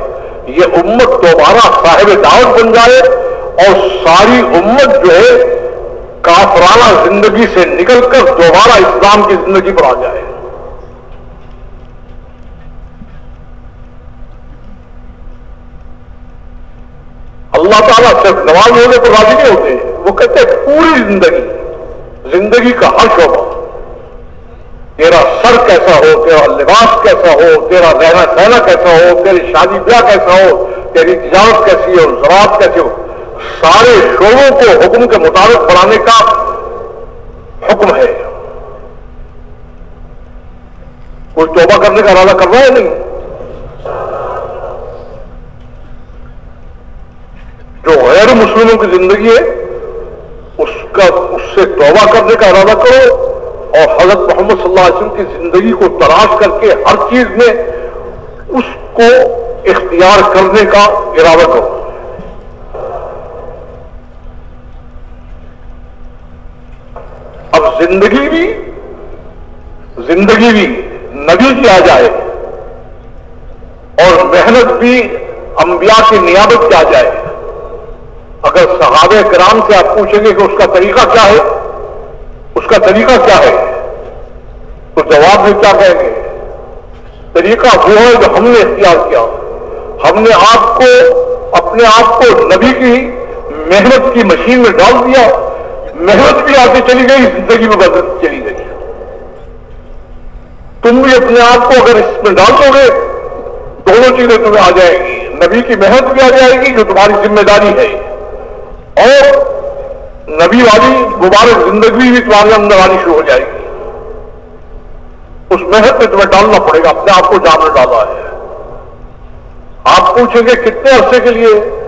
یہ امت دوبارہ صاحب دعوت بن جائے اور ساری امت جو ہے، کافرانہ زندگی سے نکل کر دوبارہ اسلام کی زندگی پر آ جائے۔ اللہ تعالیٰ صرف نماز ہونے پر راضی نہیں ہوتے، وہ کہتے ہیں پوری زندگی زندگی کا ہر شعبہ تیرا سر کیسا ہو، تیرا لباس کیسا ہو، تیرا رہنا سہنا کیسا ہو، تیری شادی بیاہ کیسا ہو، تیری تجارت کیسی ہو زراعت کیسی ہو سارے شعبوں کو حکم کے مطابق بڑھانے کا حکم ہے۔ کوئی توبہ کرنے کا ارادہ کر رہا ہے نہیں؟ جو غیر مسلموں کی زندگی ہے، اس کا، اس سے توبہ کرنے کا ارادہ کرو۔ اور حضرت محمد صلی اللہ علیہ وسلم کی زندگی کو تلاش کر کے ہر چیز میں اس کو اختیار کرنے کا ارادہ کرو۔ اب زندگی بھی زندگی بھی نبی کی آ جائے اور محنت بھی انبیاء کی نیابت کی آ جائے۔ اگر صحابہ کرام سے آپ پوچھیں گے کہ اس کا طریقہ کیا ہے اس کا طریقہ کیا ہے؟ تو جواب میں کیا کہیں گے؟ طریقہ وہ ہے جو ہم نے اختیار کیا۔ ہم نے آپ کو، اپنے آپ کو نبی کی محنت کی مشین میں ڈال دیا۔ محنت بھی آتی چلی گئی، زندگی میں بدل چلی گئی۔ تم بھی اپنے آپ کو اگر اس میں ڈال دو گے، دونوں چیزیں تمہیں آ جائیں گی۔ نبی کی محنت بھی آ جائے گی، جو تمہاری ذمہ داری ہے۔ اور نبی والی مبارک زندگی بھی تمہارے اندر آنی شروع ہو جائے گی۔ اس محنت میں تمہیں ڈالنا پڑے گا، اپنے آپ کو جان ڈالا ہے۔ آپ پوچھیں گے، کتنے عرصے کے لیے؟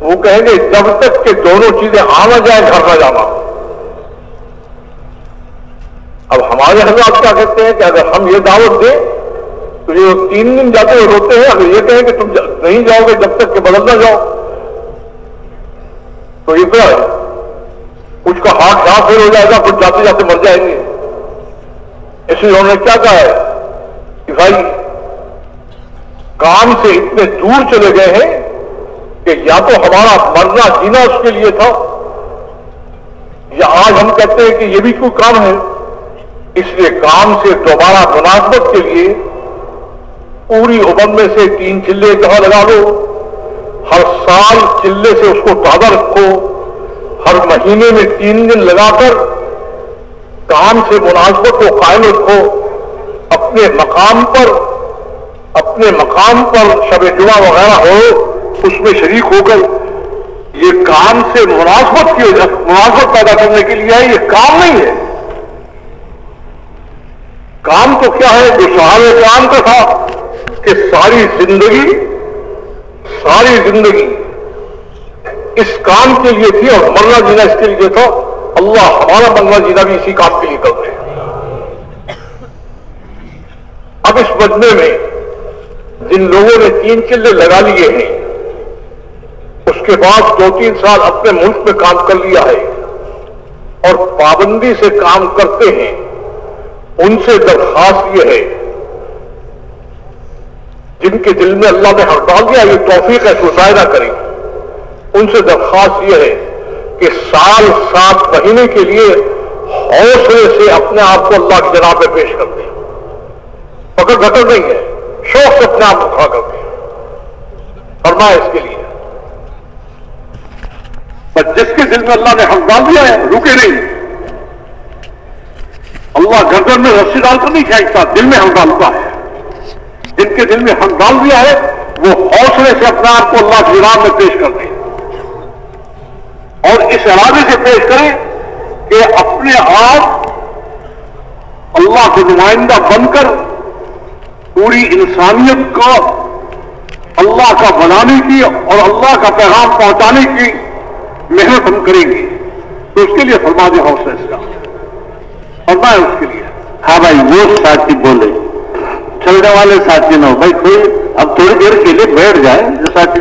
وہ کہیں گے، جب تک کہ دونوں چیزیں آنا جائیں، گھر نہ جانا۔ اب ہمارے حضرات کیا کہتے ہیں کہ اگر ہم یہ دعوت دیں، تو یہ تین دن جاتے ہوئے روتے ہیں۔ اگر یہ کہیں کہ تم نہیں جاؤ گے جب تک کہ بدل نہ جاؤ۔ تو یہ کیا ہے۔ کچھ کا ہاتھ جہاں ہو جائے گا کچھ جاتے جاتے مر جائیں گے۔ اس لیے انہوں نے کیا کہا ہے؟ کہ بھائی، کام سے اتنے دور چلے گئے ہیں کہ یا تو ہمارا مرنا جینا اس کے لیے تھا، یا آج ہم کہتے ہیں کہ یہ بھی کوئی کام ہے۔ اس لیے کام سے دوبارہ مناسبت کے لیے پوری عمر میں سے تین چلے جہاں لگا لو۔ ہر سال چلے سے اس کو تازہ رکھو۔ ہر مہینے میں تین دن لگا کر کام سے مناسبت کو قائم رکھو، اپنے مقام پر، اپنے مقام پر شب جمعہ وغیرہ ہو، اس میں شریک ہو کر یہ کام سے مناسبت کی مناسبت پیدا کرنے کے لیے ہے یہ کام نہیں ہے۔ کام تو کیا ہے؟ جو صحابہ کام کا تھا کہ ساری زندگی ساری زندگی اس کام کے لیے تھی اور مرنا جینا اس کے لیے تھا، اللہ ہمارا مرنا جینا بھی اسی کام کے لیے کر رہے ہیں۔ اب اس مجمے میں جن لوگوں نے تین چلے لگا لیے ہیں، اس کے بعد دو تین سال اپنے ملک میں کام کر لیا ہے اور پابندی سے کام کرتے ہیں، ان سے درخواست یہ ہے، جن کے دل میں اللہ نے ہڑتال دیا، یہ توفیق ہے مظاہرہ کریں۔ ان سے درخواست یہ ہے کہ سال سات مہینے کے لیے حوصلے سے اپنے آپ کو اللہ کی جناب میں پیش کر دیں۔ فقر گٹر نہیں ہے، شوق سے اپنے آپ کو کھڑا کر دیں۔ فرمائے اس کے لیے۔ پر جس کے دل میں اللہ نے ہم ڈال دیا ہے، رکے نہیں۔ اللہ گردن میں رسی ڈال کر نہیں کھینچتا، دل میں ہم ڈالتا ہے۔ جن کے دل میں ہم ڈال دیا ہے، وہ حوصلے سے اپنے آپ کو اللہ کی راہ میں پیش کر دیں۔ اور اس ارادے سے پیش کریں کہ اپنے آپ اللہ کو نمائندہ بن کر پوری انسانیت کو اللہ کا بنانے کی اور اللہ کا پیغام پہنچانے کی محنت ہم کریں گے۔ تو اس کے لیے فرما دیں حوصلے سے فرمائے اس کے لیے۔ ہاں بھائی، وہ ساتھی بولے۔ چلنے والے ساتھی نہ ہو۔ بھائی، کوئی اب تھوڑی دیر کے لیے بیٹھ جائیں۔ جو ساتھی